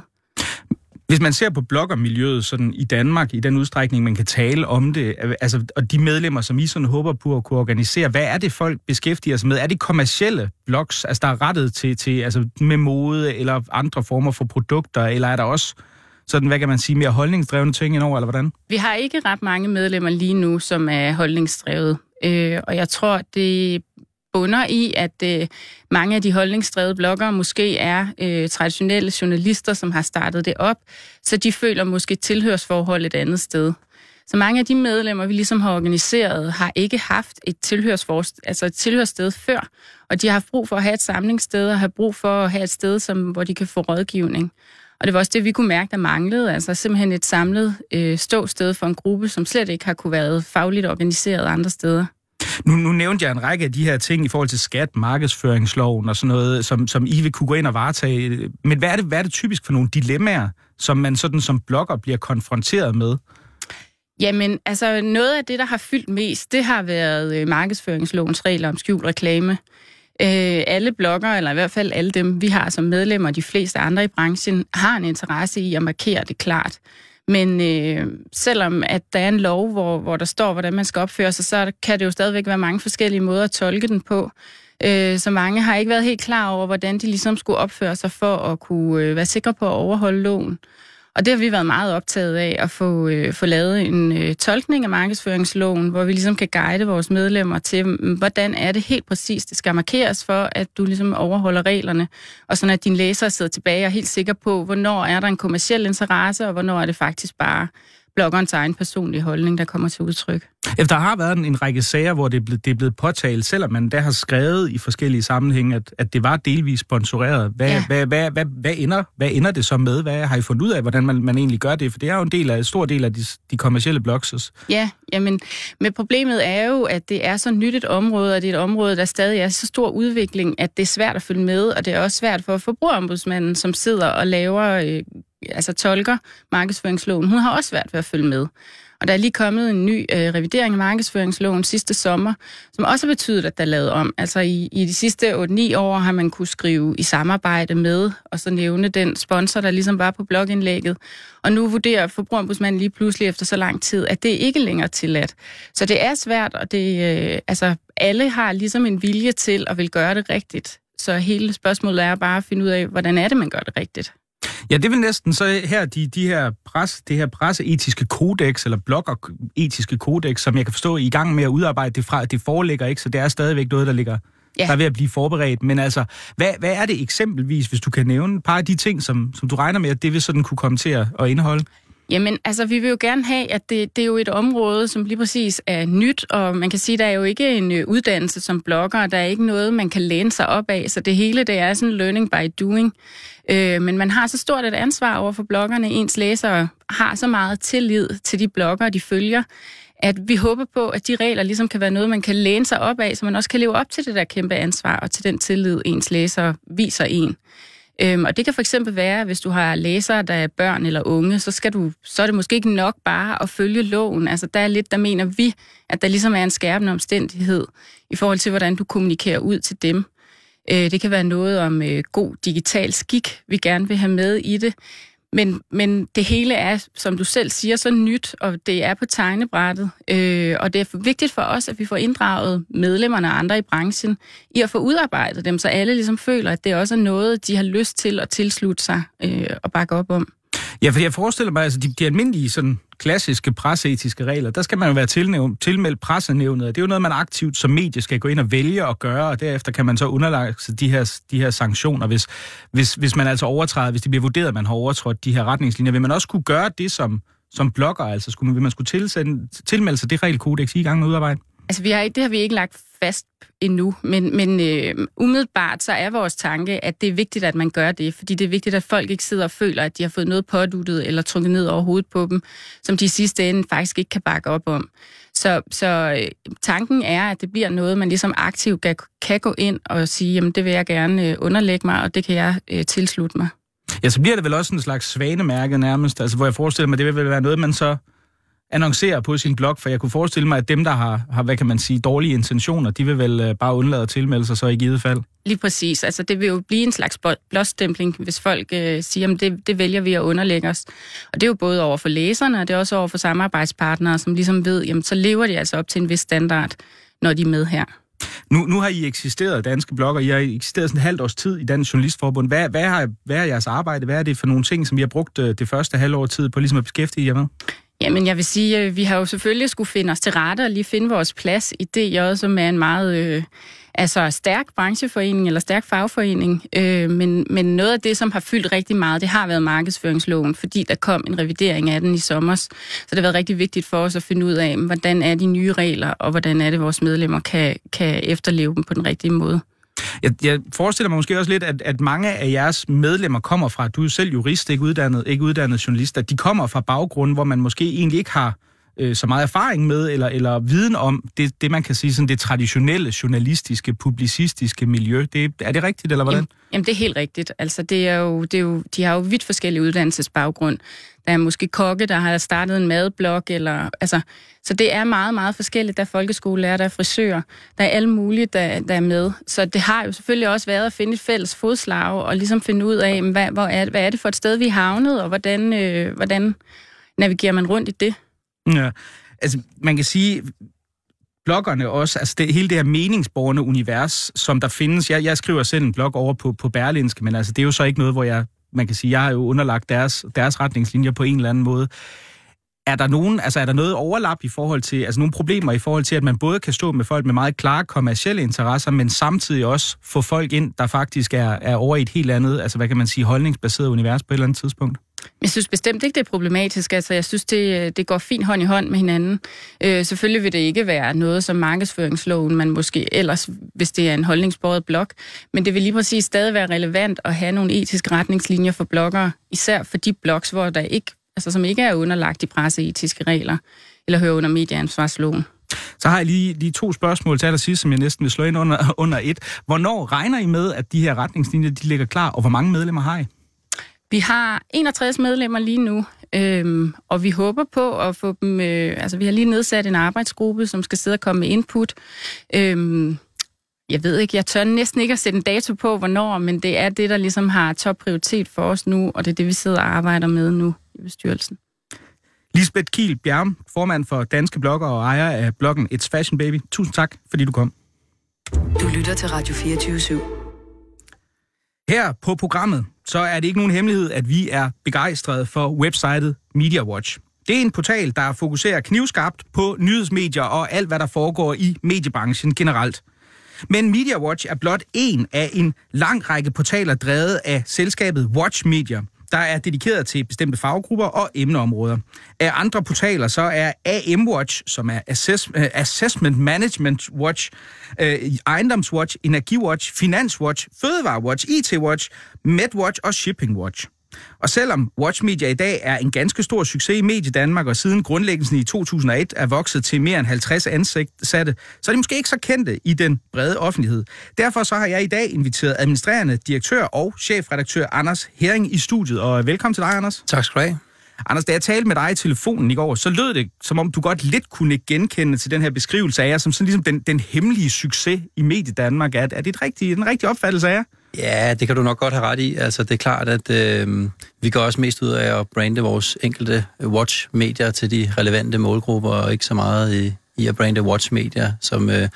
Hvis man ser på bloggermiljøet sådan i Danmark, i den udstrækning, man kan tale om det, øh, altså, og de medlemmer, som I sådan håber på at kunne organisere, hvad er det, folk beskæftiger sig med? Er det kommercielle blogs, altså der er rettet til, til altså, med mode eller andre former for produkter, eller er der også sådan, hvad kan man sige, mere holdningsdrevne ting indover, eller hvordan? Vi har ikke ret mange medlemmer lige nu, som er holdningsdrevet. Øh, og jeg tror, det bunder i, at øh, mange af de holdningsdrevede bloggere måske er øh, traditionelle journalister, som har startet det op, så de føler måske tilhørsforhold et andet sted. Så mange af de medlemmer, vi ligesom har organiseret, har ikke haft et, altså et tilhørssted før, og de har haft brug for at have et samlingssted og har brug for at have et sted, som, hvor de kan få rådgivning. Og det var også det, vi kunne mærke, der manglede. Altså simpelthen et samlet øh, ståsted for en gruppe, som slet ikke har kunne være fagligt organiseret andre steder. Nu, nu nævnte jeg en række af de her ting i forhold til skat, markedsføringsloven og sådan noget, som, som I vil kunne gå ind og varetage. Men hvad er, det, hvad er det typisk for nogle dilemmaer, som man sådan som blogger bliver konfronteret med? Jamen, altså noget af det, der har fyldt mest, det har været øh, markedsføringslovens regler om skjult reklame. Øh, alle blogger, eller i hvert fald alle dem, vi har som medlemmer, de fleste andre i branchen, har en interesse i at markere det klart. Men øh, selvom at der er en lov, hvor, hvor der står, hvordan man skal opføre sig, så kan det jo stadigvæk være mange forskellige måder at tolke den på. Øh, så mange har ikke været helt klar over, hvordan de ligesom skulle opføre sig for at kunne øh, være sikre på at overholde loven. Og det har vi været meget optaget af, at få, øh, få lavet en øh, tolkning af markedsføringsloven, hvor vi ligesom kan guide vores medlemmer til, mm, hvordan er det helt præcist, det skal markeres for, at du ligesom overholder reglerne, og sådan at din læser sidder tilbage og er helt sikker på, hvornår er der en kommersiel interesse, og hvornår er det faktisk bare bloggerens egen personlige holdning, der kommer til udtryk. Der har været en, en række sager, hvor det er, blevet, det er blevet påtalt, selvom man der har skrevet i forskellige sammenhænge, at, at det var delvis sponsoreret. Hvad, ja. hvad, hvad, hvad, hvad, ender, hvad ender det så med? Hvad har I fundet ud af, hvordan man, man egentlig gør det? For det er jo en, del af, en stor del af de, de kommercielle blogs. Ja, jamen, men problemet er jo, at det er så nyt et område, og det er et område, der stadig er så stor udvikling, at det er svært at følge med, og det er også svært for forbrugerombudsmanden, som sidder og laver øh, altså tolker markedsføringsloven, hun har også svært ved at følge med. Og der er lige kommet en ny øh, revidering af markedsføringsloven sidste sommer, som også har betydet, at der er lavet om. Altså i, i de sidste 8-9 år har man kunne skrive i samarbejde med, og så nævne den sponsor, der ligesom var på blogindlægget. Og nu vurderer forbrugerombudsmanden lige pludselig efter så lang tid, at det ikke længere tilladt. Så det er svært, og det, øh, altså, alle har ligesom en vilje til at vil gøre det rigtigt. Så hele spørgsmålet er bare at finde ud af, hvordan er det, man gør det rigtigt. Ja, det vil næsten så her, de, de her pres, det her presseetiske kodex, eller blogger-etiske kodex, som jeg kan forstå, I er i gang med at udarbejde det fra, det foreligger ikke, så det er stadigvæk noget, der ligger ja. der er ved at blive forberedt. Men altså, hvad, hvad er det eksempelvis, hvis du kan nævne et par af de ting, som, som du regner med, at det vil sådan kunne komme til at, at indeholde? Jamen, altså, vi vil jo gerne have, at det, det er jo et område, som lige præcis er nyt, og man kan sige, der er jo ikke en øh, uddannelse som blogger, der er ikke noget, man kan læne sig op af, så det hele, det er sådan learning by doing. Øh, men man har så stort et ansvar over for bloggerne, ens læsere har så meget tillid til de blogger, de følger, at vi håber på, at de regler ligesom kan være noget, man kan læne sig op af, så man også kan leve op til det der kæmpe ansvar og til den tillid, ens læsere viser en. Øhm, og det kan for eksempel være, hvis du har læsere, der er børn eller unge, så, skal du, så er det måske ikke nok bare at følge loven. Altså der er lidt, der mener vi, at der ligesom er en skærpende omstændighed i forhold til, hvordan du kommunikerer ud til dem. Øh, det kan være noget om øh, god digital skik, vi gerne vil have med i det. Men, men det hele er, som du selv siger, så nyt, og det er på tegnebrættet. Øh, og det er vigtigt for os, at vi får inddraget medlemmerne og andre i branchen i at få udarbejdet dem, så alle ligesom føler, at det også er noget, de har lyst til at tilslutte sig øh, og bakke op om. Ja, for jeg forestiller mig, altså de, de almindelige sådan, klassiske presseetiske regler, der skal man jo være tilnævnt, tilmeldt pressenævnet, det er jo noget, man aktivt som medie skal gå ind og vælge at gøre, og derefter kan man så underlage de her, de her sanktioner, hvis, hvis, hvis man altså overtræder, hvis det bliver vurderet, at man har overtrådt de her retningslinjer. Vil man også kunne gøre det som, som blogger, altså skulle man, vil man skulle tilsende, tilmelde sig det regelkodex i gang med udarbejde? Altså, vi har, det har vi ikke lagt fast endnu, men, men øh, umiddelbart så er vores tanke, at det er vigtigt, at man gør det, fordi det er vigtigt, at folk ikke sidder og føler, at de har fået noget påduttet eller trukket ned over hovedet på dem, som de sidste ende faktisk ikke kan bakke op om. Så, så øh, tanken er, at det bliver noget, man ligesom aktivt kan, kan gå ind og sige, jamen det vil jeg gerne øh, underlægge mig, og det kan jeg øh, tilslutte mig. Ja, så bliver det vel også en slags svanemærke nærmest, altså hvor jeg forestiller mig, det vil være noget, man så annoncere på sin blog, for jeg kunne forestille mig, at dem, der har, har hvad kan man sige, dårlige intentioner, de vil vel øh, bare undlade at tilmelde sig så i givet fald. Lige præcis. Altså, det vil jo blive en slags blåstempling, hvis folk øh, siger, at det, det vælger vi at underlægge os. Og det er jo både over for læserne, og det er også over for samarbejdspartnere, som ligesom ved, jamen så lever de altså op til en vis standard, når de er med her. Nu, nu har I eksisteret, danske blogger. I har eksisteret sådan et halvt års tid i Dansk Journalistforbund. Hvad, hvad, har, hvad er jeres arbejde? Hvad er det for nogle ting, som I har brugt øh, det første halvår tid på ligesom at beskæftige jer med? Jamen, jeg vil sige, at vi har jo selvfølgelig skulle finde os til rette og lige finde vores plads i DJ, som er en meget øh, altså stærk brancheforening eller stærk fagforening. Øh, men, men noget af det, som har fyldt rigtig meget, det har været markedsføringsloven, fordi der kom en revidering af den i sommer. Så det har været rigtig vigtigt for os at finde ud af, hvordan er de nye regler, og hvordan er det, vores medlemmer kan, kan efterleve dem på den rigtige måde. Jeg, jeg forestiller mig måske også lidt, at, at mange af jeres medlemmer kommer fra, du er selv jurist, ikke uddannet, ikke uddannet journalist, at de kommer fra baggrunden, hvor man måske egentlig ikke har øh, så meget erfaring med, eller, eller viden om det, det, man kan sige, sådan det traditionelle journalistiske, publicistiske miljø. Det, er det rigtigt, eller hvordan? Jamen, jamen, det er helt rigtigt. Altså, det er jo, det er jo, de har jo vidt forskellige uddannelsesbaggrund. Der er måske kokke, der har startet en madblog, eller, altså, så det er meget, meget forskelligt. Der er folkeskolelærer, der er frisører, der er alle mulige, der, der er med. Så det har jo selvfølgelig også været at finde et fælles fodslag, og ligesom finde ud af, hvad, hvor er, hvad er det for et sted, vi er havnet, og hvordan, øh, hvordan navigerer man rundt i det? Ja, altså man kan sige, bloggerne også, altså det, hele det her meningsborgende univers, som der findes. Jeg, jeg skriver selv en blog over på, på Berlinske, men altså det er jo så ikke noget, hvor jeg, man kan sige, jeg har jo underlagt deres, deres retningslinjer på en eller anden måde. Er der, nogen, altså er der noget overlap i forhold til, altså nogle problemer i forhold til, at man både kan stå med folk med meget klare kommercielle interesser, men samtidig også få folk ind, der faktisk er, er over i et helt andet, altså hvad kan man sige, holdningsbaseret univers på et eller andet tidspunkt? Jeg synes bestemt ikke, det er problematisk. Altså, jeg synes, det, øh, det går fint hånd i hånd med hinanden. Øh, selvfølgelig vil det ikke være noget som markedsføringsloven, man måske ellers, hvis det er en holdningsbordet blog, men det vil lige præcis stadig være relevant at have nogle etiske retningslinjer for bloggere, især for de blogs, hvor der ikke, altså, som ikke er underlagt de presseetiske regler, eller hører under medieansvarsloven. Så har jeg lige, lige to spørgsmål til allersidst, som jeg næsten vil slå ind under, under et. Hvornår regner I med, at de her retningslinjer de ligger klar, og hvor mange medlemmer har I? Vi har 61 medlemmer lige nu, Øhm, og vi håber på at få dem... Øh, altså, vi har lige nedsat en arbejdsgruppe, som skal sidde og komme med input. Øhm, jeg ved ikke, jeg tør næsten ikke at sætte en dato på, hvornår, men det er det, der ligesom har topprioritet for os nu, og det er det, vi sidder og arbejder med nu i bestyrelsen. Lisbeth Kiel Bjerm, formand for Danske Blogger og ejer af bloggen It's Fashion Baby. Tusind tak, fordi du kom. Du lytter til Radio 24 /7. Her på programmet, så er det ikke nogen hemmelighed, at vi er begejstrede for websitet MediaWatch. Det er en portal, der fokuserer knivskarpt på nyhedsmedier og alt, hvad der foregår i mediebranchen generelt. Men MediaWatch er blot en af en lang række portaler drevet af selskabet Watch Media, der er dedikeret til bestemte faggrupper og emneområder. Af andre portaler så er AM Watch, som er Assess- øh, Assessment Management Watch, øh, Ejendomswatch, Energiwatch, Finanswatch, Fødevarewatch, IT-Watch, MedWatch og Shipping Watch. Og selvom Watch Media i dag er en ganske stor succes i Medie Danmark, og siden grundlæggelsen i 2001 er vokset til mere end 50 ansatte, så er de måske ikke så kendte i den brede offentlighed. Derfor så har jeg i dag inviteret administrerende direktør og chefredaktør Anders Hering i studiet, og velkommen til dig, Anders. Tak skal du have. Anders, da jeg talte med dig i telefonen i går, så lød det, som om du godt lidt kunne genkende til den her beskrivelse af jer, som sådan ligesom den, den hemmelige succes i Medie Danmark. Er, er det et rigtigt, en rigtig opfattelse af jer? Ja, det kan du nok godt have ret i. Altså, det er klart, at øh, vi går også mest ud af at brande vores enkelte watch-medier til de relevante målgrupper, og ikke så meget i, i at brande watch-medier som, øh,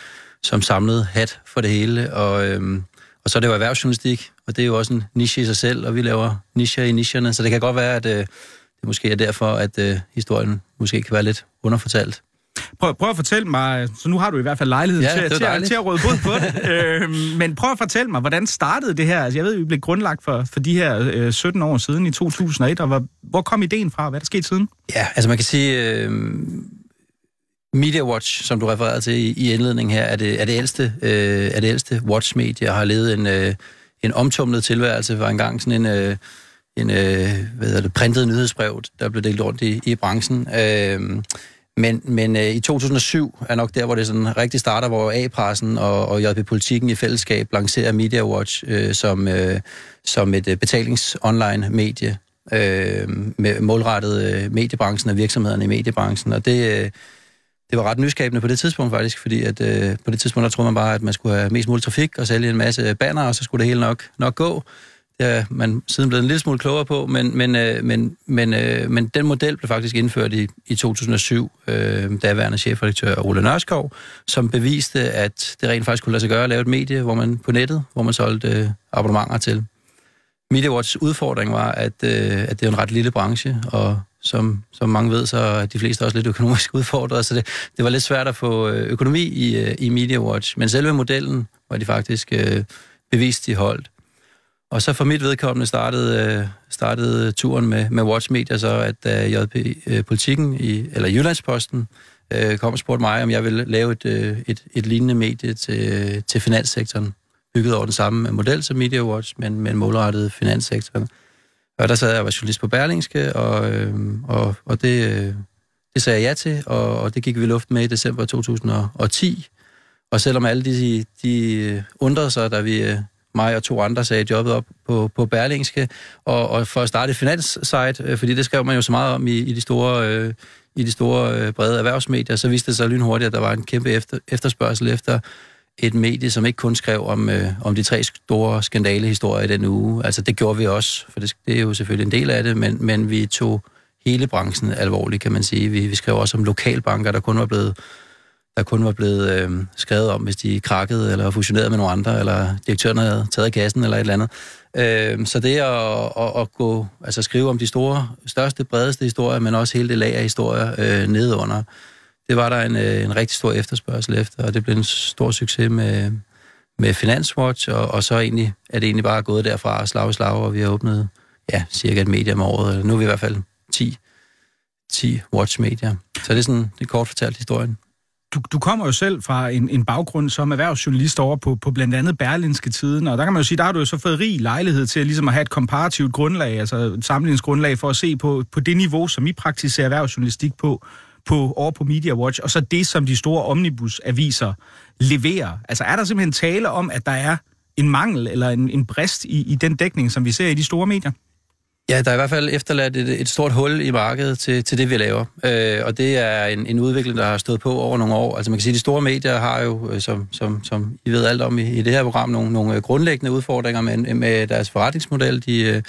som samlet hat for det hele. Og, øh, og så er det jo erhvervsjournalistik, og det er jo også en niche i sig selv, og vi laver nicher i nicherne, så det kan godt være, at øh, det måske er derfor, at øh, historien måske kan være lidt underfortalt. Prøv, prøv at fortælle mig, så nu har du i hvert fald lejlighed Ja, til, til, at- til at råde bod på det. øhm, men prøv at fortælle mig, hvordan startede det her? Altså, jeg ved, vi blev grundlagt for, for de her øh, 17 år siden i 2001, og hvor, hvor kom ideen fra? Hvad er der sket siden? Ja, altså man kan sige, øh, Media Watch, som du refererede til i, i indledningen her, er det, er det ældste, øh, er det ældste watch-medie, og har levet en, øh, en omtumlet tilværelse. Var engang sådan en, øh, en øh, hvad hedder det, printet nyhedsbrev, der blev delt rundt i, i branchen. Øh, men men øh, i 2007 er nok der, hvor det sådan rigtig starter, hvor A-pressen og, og JP Politikken i fællesskab lancerer Media Watch øh, som, øh, som et øh, betalings-online-medie øh, med målrettet øh, mediebranchen og virksomhederne i mediebranchen. Og det, øh, det var ret nyskabende på det tidspunkt faktisk, fordi at, øh, på det tidspunkt der troede man bare, at man skulle have mest mulig trafik og sælge en masse banner, og så skulle det hele nok, nok gå øh, man siden blevet en lille smule klogere på, men, men, øh, men, men, øh, men den model blev faktisk indført i, i 2007, øh, daværende chefredaktør Ole Nørskov, som beviste, at det rent faktisk kunne lade sig gøre at lave et medie hvor man, på nettet, hvor man solgte øh, abonnementer til. MediaWatch udfordring var, at, øh, at det er en ret lille branche, og som, som mange ved, så er de fleste også lidt økonomisk udfordret, så det, det var lidt svært at få øh, økonomi i, øh, i MediaWatch. Men selve modellen var de faktisk øh, bevist, de holdt. Og så for mit vedkommende startede, øh, startede turen med, med Watch Media, så at da JP øh, øh Politikken, i, eller Jyllandsposten, øh, kom og spurgte mig, om jeg ville lave et, øh, et, et lignende medie til, til finanssektoren, bygget over den samme model som Media Watch, men, men målrettet finanssektoren. Og der sad jeg og var journalist på Berlingske, og, øh, og, og det, øh, det sagde jeg ja til, og, og det gik vi i luft med i december 2010. Og selvom alle de, de undrede sig, da vi, øh, mig og to andre sagde jobbet op på, på Berlingske, og, og for at starte et finanssite, øh, fordi det skrev man jo så meget om i, i de store, øh, i de store øh, brede erhvervsmedier, så viste det sig lynhurtigt, at der var en kæmpe efter, efterspørgsel efter et medie, som ikke kun skrev om, øh, om de tre store skandalehistorier i den uge. Altså det gjorde vi også, for det, det er jo selvfølgelig en del af det, men, men vi tog hele branchen alvorligt, kan man sige. Vi, vi skrev også om lokalbanker, der kun var blevet der kun var blevet øh, skrevet om, hvis de krakkede eller fusionerede med nogle andre, eller direktøren havde taget kassen eller et eller andet. Øh, så det at, at, at gå, altså skrive om de store, største, bredeste historier, men også hele det lag af historier øh, nedenunder, det var der en, øh, en rigtig stor efterspørgsel efter, og det blev en stor succes med, med Finanswatch, og, og så egentlig, er det egentlig bare gået derfra slag i slag, og vi har åbnet ja, cirka et medie om året. Nu er vi i hvert fald 10, 10 watch-medier. Så det er sådan det er kort fortalt historien du, du kommer jo selv fra en, en baggrund som erhvervsjournalist over på, på blandt andet Berlinske Tiden, og der kan man jo sige, der har du jo så fået rig lejlighed til at, ligesom at have et komparativt grundlag, altså et sammenligningsgrundlag for at se på, på det niveau, som I praktiserer erhvervsjournalistik på, på over på Media Watch, og så det, som de store omnibusaviser leverer. Altså er der simpelthen tale om, at der er en mangel eller en, en brist i, i den dækning, som vi ser i de store medier? Ja, der er i hvert fald efterladt et, et stort hul i markedet til, til det, vi laver. Øh, og det er en, en udvikling, der har stået på over nogle år. Altså man kan sige, at de store medier har jo, øh, som, som, som I ved alt om i, i det her program, nogle, nogle øh, grundlæggende udfordringer med, med deres forretningsmodel. De, øh,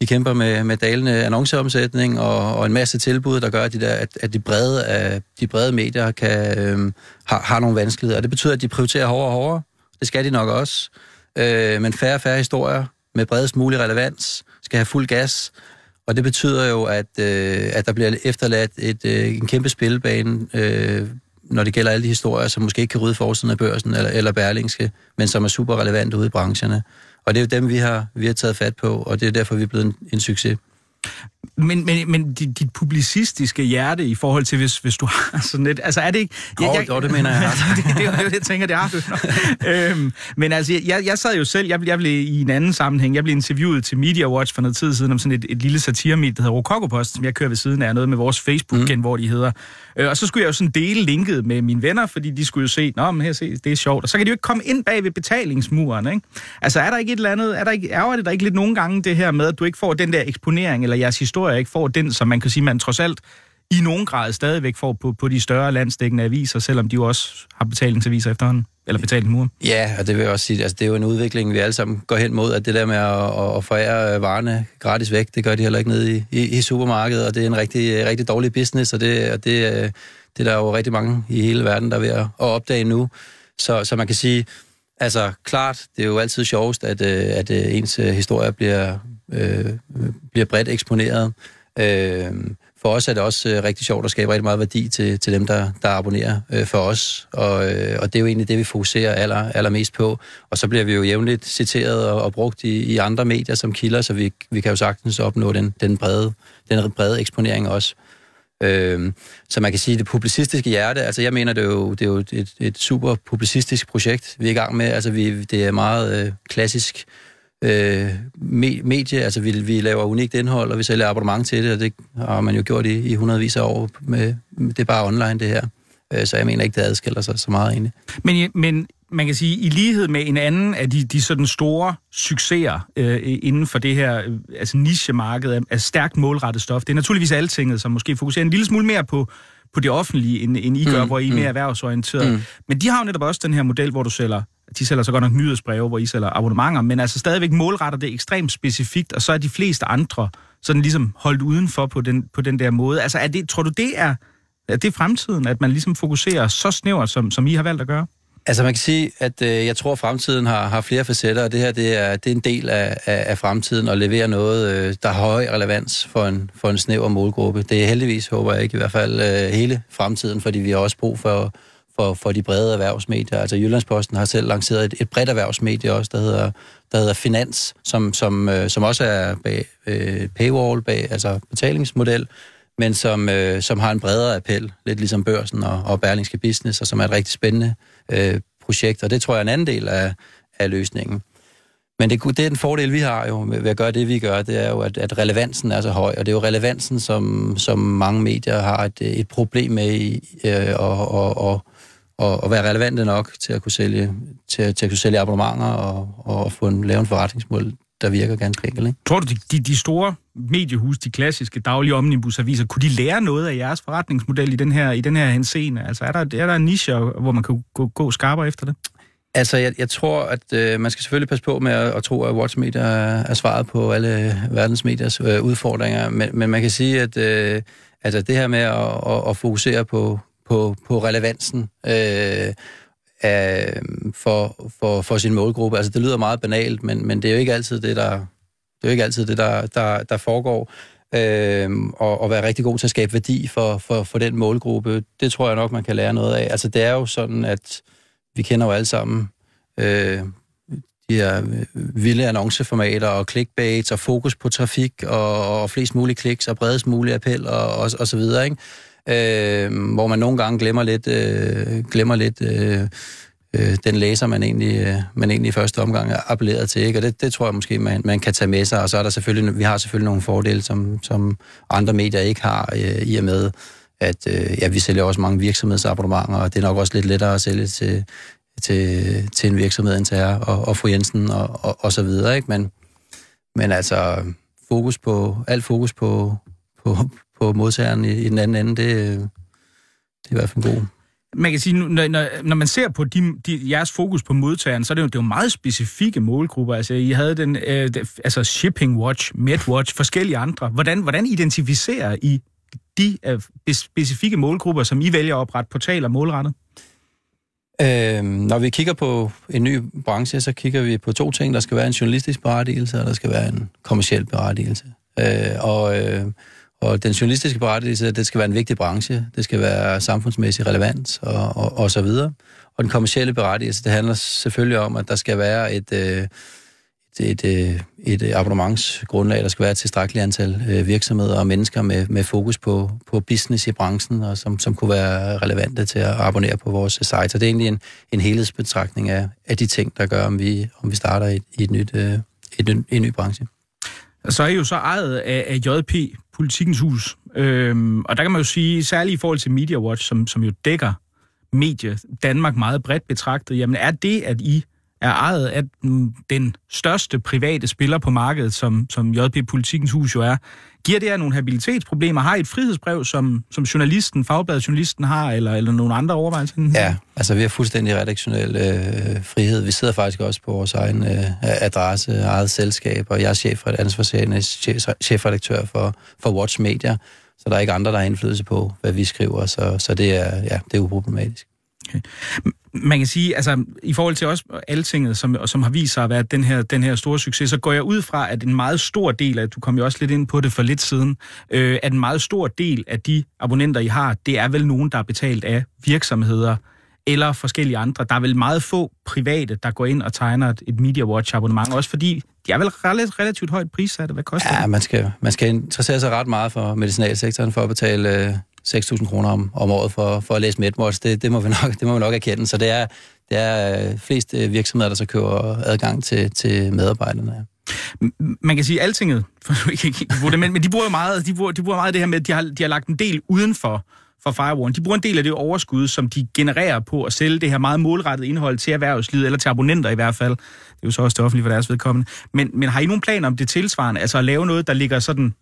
de kæmper med, med dalende annonceomsætning og, og en masse tilbud, der gør, at de, der, at, at de, brede, at de brede medier kan, øh, har, har nogle vanskeligheder. Og det betyder, at de prioriterer hårdere og hårdere. Det skal de nok også. Øh, men færre og færre historier med bredest mulig relevans skal have fuld gas. Og det betyder jo, at, øh, at der bliver efterladt et, øh, en kæmpe spillebane, øh, når det gælder alle de historier, som måske ikke kan rydde forsiden af børsen eller, eller berlingske, men som er super relevante ude i brancherne. Og det er jo dem, vi har, vi har taget fat på, og det er derfor, vi er blevet en, en succes. Men, men, men dit, dit publicistiske hjerte i forhold til, hvis, hvis du har sådan lidt... Altså er det ikke... Jeg, jeg, jo, det mener jeg. det, det, det, det, jeg tænker, det har du øhm, Men altså, jeg, jeg sad jo selv... Jeg, jeg blev i en anden sammenhæng. Jeg blev interviewet til Media Watch for noget tid siden om sådan et, et lille satiremedie, der hedder Rokokopost, som jeg kører ved siden af. Noget med vores Facebook, mm. hvor de hedder. Øh, og så skulle jeg jo sådan dele linket med mine venner, fordi de skulle jo se, nå, men her se, det er sjovt. Og så kan de jo ikke komme ind bag ved betalingsmuren, ikke? Altså er der ikke et eller andet... Er der ikke, er det der ikke lidt nogle gange det her med, at du ikke får den der eksponering, eller jeres historier ikke får den, som man kan sige, man trods alt i nogen grad stadigvæk får på, på de større landsdækkende aviser, selvom de jo også har betalingsaviser efterhånden, eller betalingsmuren. Ja, og det vil jeg også sige, altså det er jo en udvikling, vi alle sammen går hen mod, at det der med at, at forære øh, varerne gratis væk, det gør de heller ikke nede i, i, i supermarkedet, og det er en rigtig, øh, rigtig dårlig business, og det, og det, øh, det er der jo rigtig mange i hele verden, der er ved at, at opdage nu. Så, så man kan sige, altså klart, det er jo altid sjovest, at, at ens historie bliver, øh, bliver bredt eksponeret, Øh, for os er det også øh, rigtig sjovt at skabe rigtig meget værdi til, til dem, der, der abonnerer øh, for os, og, øh, og det er jo egentlig det, vi fokuserer aller, allermest på. Og så bliver vi jo jævnligt citeret og, og brugt i, i andre medier som kilder, så vi, vi kan jo sagtens opnå den, den, brede, den brede eksponering også. Øh, så man kan sige, det publicistiske hjerte, altså jeg mener, det er jo, det er jo et, et super publicistisk projekt, vi er i gang med. Altså vi, det er meget øh, klassisk øh, medie, altså vi, vi laver unikt indhold, og vi sælger abonnement til det, og det har man jo gjort i, i hundredvis af år. Med, det er bare online, det her. Øh, så jeg mener ikke, det adskiller sig så meget egentlig. Men, men man kan sige, i lighed med en anden af de, de sådan store succeser øh, inden for det her øh, altså nichemarked af, af stærkt målrettet stof, det er naturligvis altinget, som måske fokuserer en lille smule mere på, på det offentlige, end, end I gør, mm, hvor I er mere mm. erhvervsorienteret. Mm. Men de har jo netop også den her model, hvor du sælger de sælger så godt nok nyhedsbreve, hvor I sælger abonnementer, men altså stadigvæk målretter det ekstremt specifikt, og så er de fleste andre sådan ligesom holdt udenfor på den, på den der måde. Altså er det, tror du, det er, er det fremtiden, at man ligesom fokuserer så snævert, som, som I har valgt at gøre? Altså man kan sige, at øh, jeg tror, at fremtiden har, har flere facetter, og det her det er, det er en del af, af, af fremtiden at levere noget, øh, der har høj relevans for en, for en snæver målgruppe. Det er heldigvis, håber jeg ikke, i hvert fald øh, hele fremtiden, fordi vi har også brug for for, for de brede erhvervsmedier. Altså Jyllandsposten har selv lanceret et, et bredt erhvervsmedie også, der hedder, der hedder Finans, som, som, øh, som også er bag øh, paywall, bag, altså betalingsmodel, men som, øh, som har en bredere appel, lidt ligesom Børsen og, og Berlingske Business, og som er et rigtig spændende øh, projekt, og det tror jeg er en anden del af, af løsningen. Men det, det er den fordel, vi har jo ved at gøre det, vi gør, det er jo, at, at relevansen er så høj, og det er jo relevansen, som, som mange medier har et, et problem med i, øh, og, og, og og, og være relevante nok til at kunne sælge, til, til at kunne sælge abonnementer og, og få en, lave en forretningsmodel, der virker ganske enkelt. Ikke? Tror du, de, de, de store mediehus, de klassiske daglige omnibusaviser, kunne de lære noget af jeres forretningsmodel i den her, i den her henseende? Altså er der, er der en niche, hvor man kan gå, gå skarpere efter det? Altså, jeg, jeg tror, at øh, man skal selvfølgelig passe på med at, at tro, at Watch Media er, er svaret på alle verdens mediers øh, udfordringer, men, men man kan sige, at øh, altså, det her med at, at, at fokusere på, på, på relevansen øh, af, for, for, for sin målgruppe. Altså, det lyder meget banalt, men, men det er jo ikke altid det, der, det er jo ikke altid det, der, der, der foregår. Øh, og, og være rigtig god til at skabe værdi for, for, for den målgruppe, det tror jeg nok, man kan lære noget af. Altså, det er jo sådan, at vi kender jo alle sammen øh, de her vilde annonceformater og clickbaits og fokus på trafik og, og flest mulige kliks og bredest mulige appel og, og, og så videre, ikke? Øh, hvor man nogle gange glemmer lidt, øh, glemmer lidt øh, øh, den læser, man egentlig, øh, man egentlig i første omgang er appelleret til. Ikke? Og det, det tror jeg måske, man, man kan tage med sig. Og så er der selvfølgelig, vi har selvfølgelig nogle fordele, som, som andre medier ikke har, øh, i og med, at øh, ja, vi sælger også mange virksomhedsabonnementer, og det er nok også lidt lettere at sælge til, til, til en virksomhed end til her, og, og fru Jensen og, og, og så videre. Ikke? Men, men altså, fokus på, alt fokus på, på, på modtageren i, i den anden ende, det, det er i hvert fald god. Man kan sige, når, når, når man ser på de, de, jeres fokus på modtageren, så er det jo, det er jo meget specifikke målgrupper. Altså, I havde den, øh, altså Shipping Watch, MedWatch, forskellige andre. Hvordan, hvordan identificerer I de øh, specifikke målgrupper, som I vælger at oprette portaler målrettet? Øh, når vi kigger på en ny branche, så kigger vi på to ting. Der skal være en journalistisk berettigelse, og der skal være en kommersiel berettigelse. Øh, og, øh, og den journalistiske berettigelse, det skal være en vigtig branche. Det skal være samfundsmæssigt relevant, og, og, og så videre. Og den kommercielle berettigelse, det handler selvfølgelig om, at der skal være et... Øh, et, et, øh, et abonnementsgrundlag, der skal være et tilstrækkeligt antal øh, virksomheder og mennesker med, med fokus på, på business i branchen, og som, som kunne være relevante til at abonnere på vores site. Så det er egentlig en, en helhedsbetragtning af, af de ting, der gør, om vi, om vi starter i, i et nyt, øh, et, en ny branche. Så er I jo så ejet af, af JP, Politikens Hus. Øhm, og der kan man jo sige, særligt i forhold til Media Watch, som, som jo dækker medie Danmark meget bredt betragtet, jamen er det, at I er ejet af den største private spiller på markedet, som, som JP Politikens Hus jo er. Giver det jer nogle habilitetsproblemer? Har I et frihedsbrev, som, som journalisten, fagbladet journalisten har, eller, eller nogle andre overvejelser? Ja, altså vi har fuldstændig redaktionel øh, frihed. Vi sidder faktisk også på vores egen øh, adresse, eget selskab, og jeg er chef, ansvarsagende chef, chefredaktør for, for Watch Media, så der er ikke andre, der har indflydelse på, hvad vi skriver, så, så det, er, ja, det er uproblematisk. Okay man kan sige, altså i forhold til også altinget, som, som har vist sig at være den her, den her store succes, så går jeg ud fra, at en meget stor del af, du kom jo også lidt ind på det for lidt siden, øh, at en meget stor del af de abonnenter, I har, det er vel nogen, der er betalt af virksomheder eller forskellige andre. Der er vel meget få private, der går ind og tegner et, et Media Watch abonnement, også fordi de er vel relativt, relativt højt prissatte. Hvad koster ja, det? man skal, man skal interessere sig ret meget for medicinalsektoren for at betale øh, 6.000 kroner om, om året for, for at læse MedMods. Det, det, må vi nok, det må vi nok erkende. Så det er, det er øh, flest øh, virksomheder, der så køber adgang til, til medarbejderne. Man kan sige, at altinget, for men, men de bruger jo meget, de bruger, de bruger meget det her med, at de har, de har lagt en del udenfor for, for Firewall. De bruger en del af det overskud, som de genererer på at sælge det her meget målrettede indhold til erhvervslivet, eller til abonnenter i hvert fald. Det er jo så også det offentlige for deres vedkommende. Men, men har I nogen planer om det tilsvarende? Altså at lave noget, der ligger sådan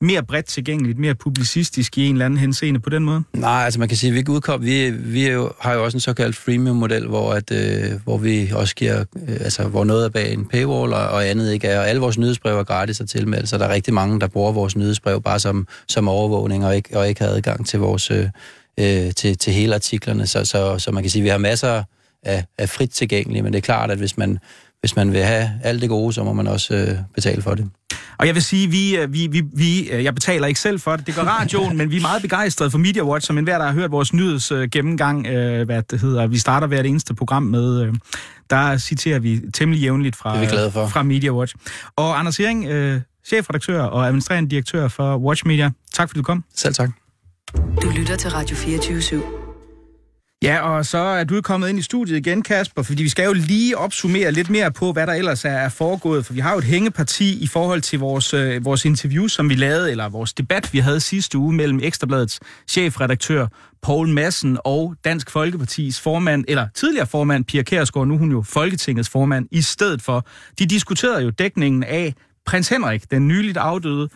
mere bredt tilgængeligt, mere publicistisk i en eller anden henseende på den måde? Nej, altså man kan sige, at vi ikke udkom. Vi, vi er jo, har jo også en såkaldt freemium-model, hvor, at, øh, hvor vi også giver, øh, altså hvor noget er bag en paywall, og, og andet ikke er. Og alle vores nyhedsbrev er gratis at tilmelde, så der er rigtig mange, der bruger vores nyhedsbrev bare som, som overvågning, og ikke, og ikke har adgang til, vores, øh, øh, til, til hele artiklerne. Så, så, så man kan sige, at vi har masser af, af frit tilgængelige, men det er klart, at hvis man, hvis man vil have alt det gode, så må man også øh, betale for det. Og jeg vil sige, vi, øh, vi, vi, vi, øh, jeg betaler ikke selv for det. Det går radioen, men vi er meget begejstrede for Media Watch, som enhver, der har hørt vores nyheds øh, gennemgang, øh, hvad det hedder. Vi starter hvert eneste program med, øh, der citerer vi temmelig jævnligt fra, for. fra Media Watch. Og Anders Hering, øh, chefredaktør og administrerende direktør for Watch Media, tak fordi du kom. Selv tak. Du lytter til Radio 24 /7. Ja, og så er du kommet ind i studiet igen, Kasper, fordi vi skal jo lige opsummere lidt mere på, hvad der ellers er foregået, for vi har jo et hængeparti i forhold til vores, øh, vores interview, som vi lavede, eller vores debat, vi havde sidste uge mellem Ekstrabladets chefredaktør Paul Madsen og Dansk Folkepartis formand, eller tidligere formand Pia Kærsgaard, nu hun jo Folketingets formand, i stedet for. De diskuterede jo dækningen af prins Henrik, den nyligt afdøde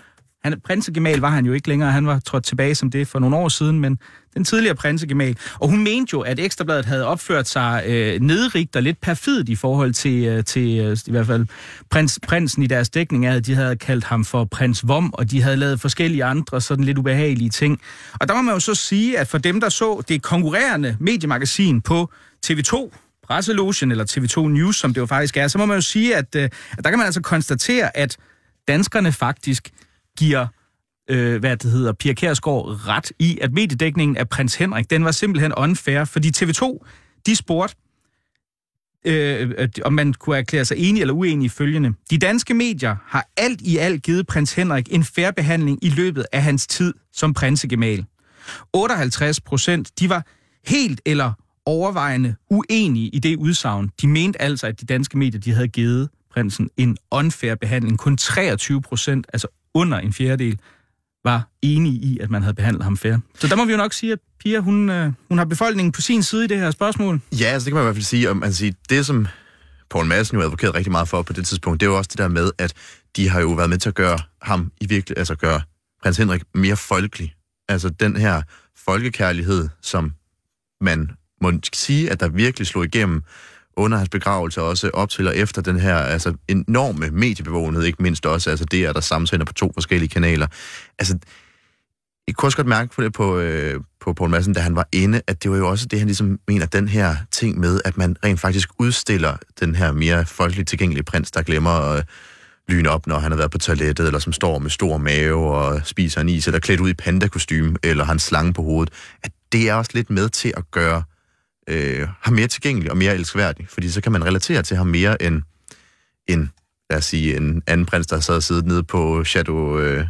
han, prinsegemal var han jo ikke længere, han var trådt tilbage som det for nogle år siden, men den tidligere prinsegemal. Og hun mente jo, at Ekstrabladet havde opført sig øh, nedrigt og lidt perfidt i forhold til, øh, til øh, i hvert fald prins, prinsen i deres dækning af, at de havde kaldt ham for prins Vom, og de havde lavet forskellige andre sådan lidt ubehagelige ting. Og der må man jo så sige, at for dem, der så det konkurrerende mediemagasin på TV2, Presselogen eller TV2 News, som det jo faktisk er, så må man jo sige, at, øh, at der kan man altså konstatere, at danskerne faktisk giver øh, hvad det hedder, Pia Kærsgaard ret i, at mediedækningen af prins Henrik, den var simpelthen unfair, fordi TV2, de spurgte, øh, om man kunne erklære sig enig eller uenig i følgende. De danske medier har alt i alt givet prins Henrik en fair behandling i løbet af hans tid som prinsegemal. 58 procent, de var helt eller overvejende uenige i det udsagn. De mente altså, at de danske medier, de havde givet prinsen en unfair behandling. Kun 23 procent, altså under en fjerdedel, var enige i, at man havde behandlet ham fair. Så der må vi jo nok sige, at Pia, hun, øh, hun har befolkningen på sin side i det her spørgsmål. Ja, altså det kan man i hvert fald sige. Om, siger, det, som Paul Madsen jo advokerede rigtig meget for på det tidspunkt, det er jo også det der med, at de har jo været med til at gøre ham i virkelig, altså gøre prins Henrik mere folkelig. Altså den her folkekærlighed, som man må sige, at der virkelig slog igennem under hans begravelse, også op til og efter den her altså, enorme mediebevågenhed, ikke mindst også, altså det, at der samtaler på to forskellige kanaler. Altså, jeg kunne også godt mærke på det på, øh, på Poul Madsen, da han var inde, at det var jo også det, han ligesom mener, den her ting med, at man rent faktisk udstiller den her mere folkeligt tilgængelige prins, der glemmer øh, lyn op, når han har været på toilettet, eller som står med stor mave og spiser en is, eller klædt ud i pandakostyme, eller har en slange på hovedet. At det er også lidt med til at gøre øh, ham mere tilgængelig og mere elskværdig, fordi så kan man relatere til ham mere end, end lad os sige, en anden prins, der sad og siddet nede på Chateau, øh,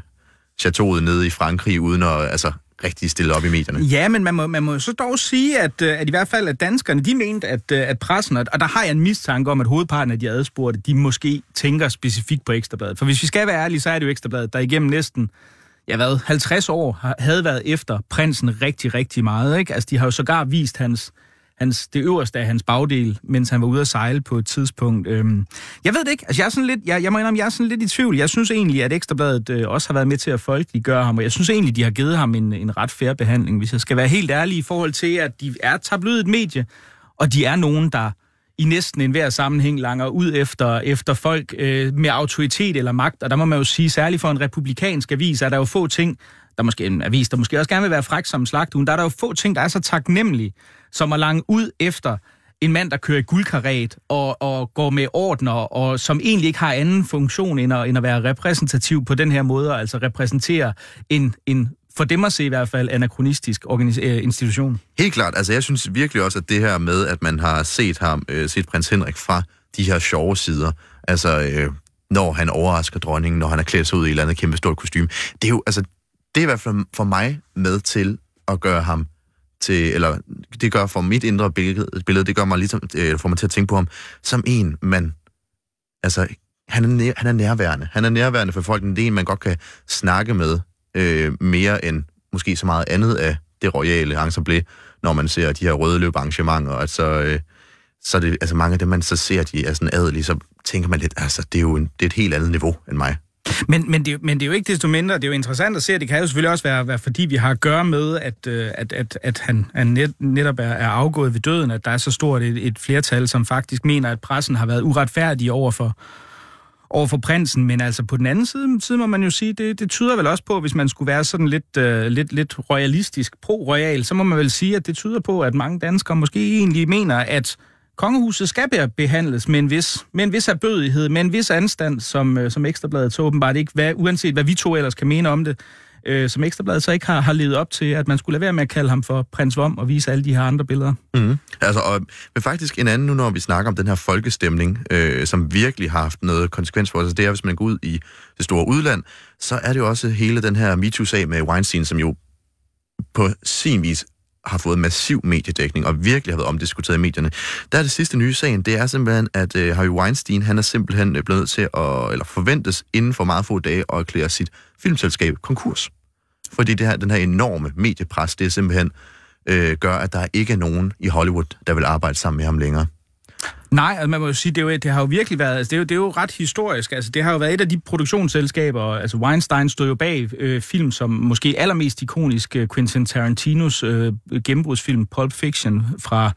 chateauet nede i Frankrig, uden at altså, rigtig stille op i medierne. Ja, men man må, man må så dog sige, at, øh, at i hvert fald at danskerne, de mente, at, øh, at pressen, og der har jeg en mistanke om, at hovedparten af de adspurgte, de måske tænker specifikt på Ekstrabladet. For hvis vi skal være ærlige, så er det jo Ekstrabladet, der igennem næsten ja hvad, 50 år havde været efter prinsen rigtig, rigtig meget. Ikke? Altså, de har jo sågar vist hans, hans, det øverste af hans bagdel, mens han var ude at sejle på et tidspunkt. Øhm, jeg ved det ikke. Altså, jeg, er sådan lidt, jeg, jeg må indrømme, jeg er sådan lidt i tvivl. Jeg synes egentlig, at Ekstrabladet øh, også har været med til at folkeliggøre ham, og jeg synes egentlig, de har givet ham en, en ret fair behandling, hvis jeg skal være helt ærlig i forhold til, at de er tabloidet medie, og de er nogen, der i næsten enhver sammenhæng langer ud efter, efter folk øh, med autoritet eller magt. Og der må man jo sige, særligt for en republikansk avis, er der jo få ting, der måske en avis, der måske også gerne vil være fræk som slagtuen, der er der jo få ting, der er så taknemmelige, som at lange ud efter en mand, der kører i guldkaret og, og går med ordner, og som egentlig ikke har anden funktion end at, end at være repræsentativ på den her måde, altså repræsentere en, en for dem at se i hvert fald anachronistisk øh, institution. Helt klart. Altså jeg synes virkelig også, at det her med, at man har set ham, øh, set prins Henrik fra de her sjove sider, altså øh, når han overrasker dronningen, når han er klædt sig ud i et eller andet kæmpe stort kostume, det er jo, altså, det er i hvert fald for mig med til at gøre ham til, eller det gør for mit indre billede, det gør mig ligesom, øh, får mig til at tænke på ham som en, man, altså, han er, nær, han er nærværende. Han er nærværende for folk. Det er en, man godt kan snakke med øh, mere end måske så meget andet af det royale ensemble, når man ser de her røde løb arrangementer. Altså, øh, så er det, altså mange af dem, man så ser, de er sådan adelige, så tænker man lidt, altså, det er jo en, det er et helt andet niveau end mig. Men, men, det, men det er jo ikke desto mindre, det er jo interessant at se, at det kan jo selvfølgelig også være, være fordi vi har at gøre med, at, øh, at, at, at han, han net, netop er, er afgået ved døden, at der er så stort et, et flertal, som faktisk mener, at pressen har været uretfærdig over for, over for prinsen, men altså på den anden side, side må man jo sige, det, det tyder vel også på, hvis man skulle være sådan lidt, uh, lidt, lidt royalistisk, pro-royal, så må man vel sige, at det tyder på, at mange danskere måske egentlig mener, at kongehuset skal behandles med en vis, med en vis erbødighed, med en vis anstand, som, øh, som Ekstrabladet så åbenbart ikke, hvad, uanset hvad vi to ellers kan mene om det, øh, som Ekstrabladet så ikke har, har levet op til, at man skulle lade være med at kalde ham for prins Vom og vise alle de her andre billeder. Mm. Altså, og, men faktisk en anden nu, når vi snakker om den her folkestemning, øh, som virkelig har haft noget konsekvens for os, altså det er, hvis man går ud i det store udland, så er det jo også hele den her MeToo-sag med Weinstein, som jo på sin vis har fået massiv mediedækning og virkelig har været omdiskuteret i medierne. Der er det sidste nye sagen, det er simpelthen, at øh, Harry Weinstein, han er simpelthen øh, blevet nødt til at, eller forventes inden for meget få dage at erklære sit filmselskab konkurs. Fordi det her, den her enorme mediepres, det simpelthen øh, gør, at der ikke er nogen i Hollywood, der vil arbejde sammen med ham længere. Nej, altså man må jo sige, det, er jo, det har jo virkelig været, altså det, er jo, det er jo ret historisk. Altså det har jo været et af de produktionsselskaber, altså Weinstein stod jo bag øh, film som måske allermest ikonisk øh, Quentin Tarantinos øh, gennembrudsfilm Pulp Fiction fra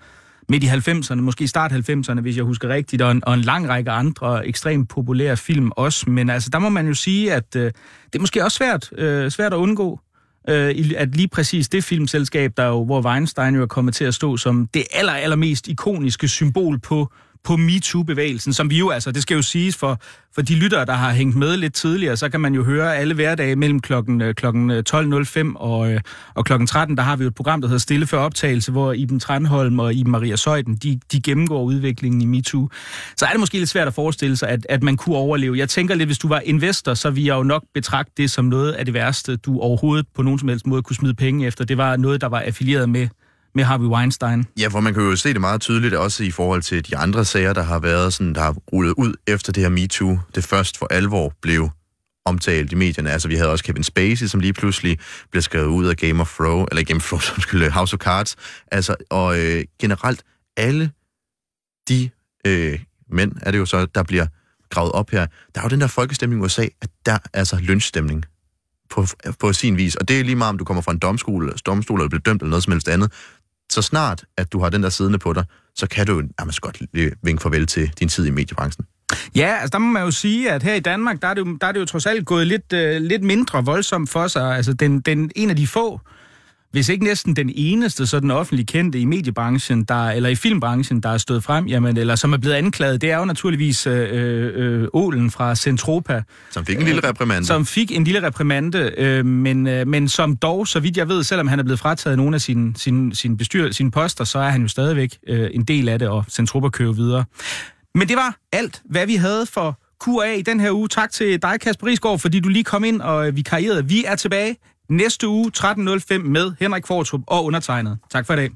midt i 90'erne, måske start 90'erne, hvis jeg husker rigtigt, og en, og en lang række andre ekstremt populære film også. Men altså, der må man jo sige, at øh, det er måske også svært, øh, svært at undgå, øh, at lige præcis det filmselskab, der jo, hvor Weinstein jo er kommet til at stå som det aller, allermest ikoniske symbol på på MeToo-bevægelsen, som vi jo, altså, det skal jo siges for, for de lyttere, der har hængt med lidt tidligere, så kan man jo høre alle hverdage mellem klokken, øh, klokken øh, 12.05 og, øh, og klokken 13, der har vi jo et program, der hedder Stille for optagelse, hvor Iben Tranholm og Iben Maria Søjden, de, de gennemgår udviklingen i MeToo. Så er det måske lidt svært at forestille sig, at, at man kunne overleve. Jeg tænker lidt, hvis du var investor, så ville jeg jo nok betragte det som noget af det værste, du overhovedet på nogen som helst måde kunne smide penge efter. Det var noget, der var affilieret med med Harvey Weinstein. Ja, for man kan jo se det meget tydeligt også i forhold til de andre sager, der har været sådan, der har rullet ud efter det her MeToo. Det først for alvor blev omtalt i medierne. Altså, vi havde også Kevin Spacey, som lige pludselig blev skrevet ud af Game of Thrones, eller Game of Thrones, undskyld, House of Cards. Altså, og øh, generelt alle de øh, mænd er det jo så, der bliver gravet op her. Der er jo den der folkestemning i USA, at der er altså lønstemning på, på sin vis. Og det er lige meget, om du kommer fra en domstol, domstol eller bliver dømt eller noget som helst andet. Så snart, at du har den der siddende på dig, så kan du nærmest godt vinke farvel til din tid i mediebranchen. Ja, altså der må man jo sige, at her i Danmark, der er det jo, der er det jo trods alt gået lidt, øh, lidt mindre voldsomt for sig. Altså den, den, en af de få, hvis ikke næsten den eneste, så den offentlig kendte i mediebranchen, der, eller i filmbranchen, der er stået frem, jamen, eller som er blevet anklaget, det er jo naturligvis øh, øh, Ålen fra Centropa. Som fik en lille reprimande. Som fik en lille reprimande, øh, men, øh, men som dog, så vidt jeg ved, selvom han er blevet frataget nogle af sine, sine, sine, bestyr, sine poster, så er han jo stadigvæk øh, en del af det, og Centropa kører videre. Men det var alt, hvad vi havde for QA i den her uge. Tak til dig, Kasper Risgaard, fordi du lige kom ind og vi karrierede. Vi er tilbage næste uge 13.05 med Henrik Fortrup og undertegnet. Tak for i dag.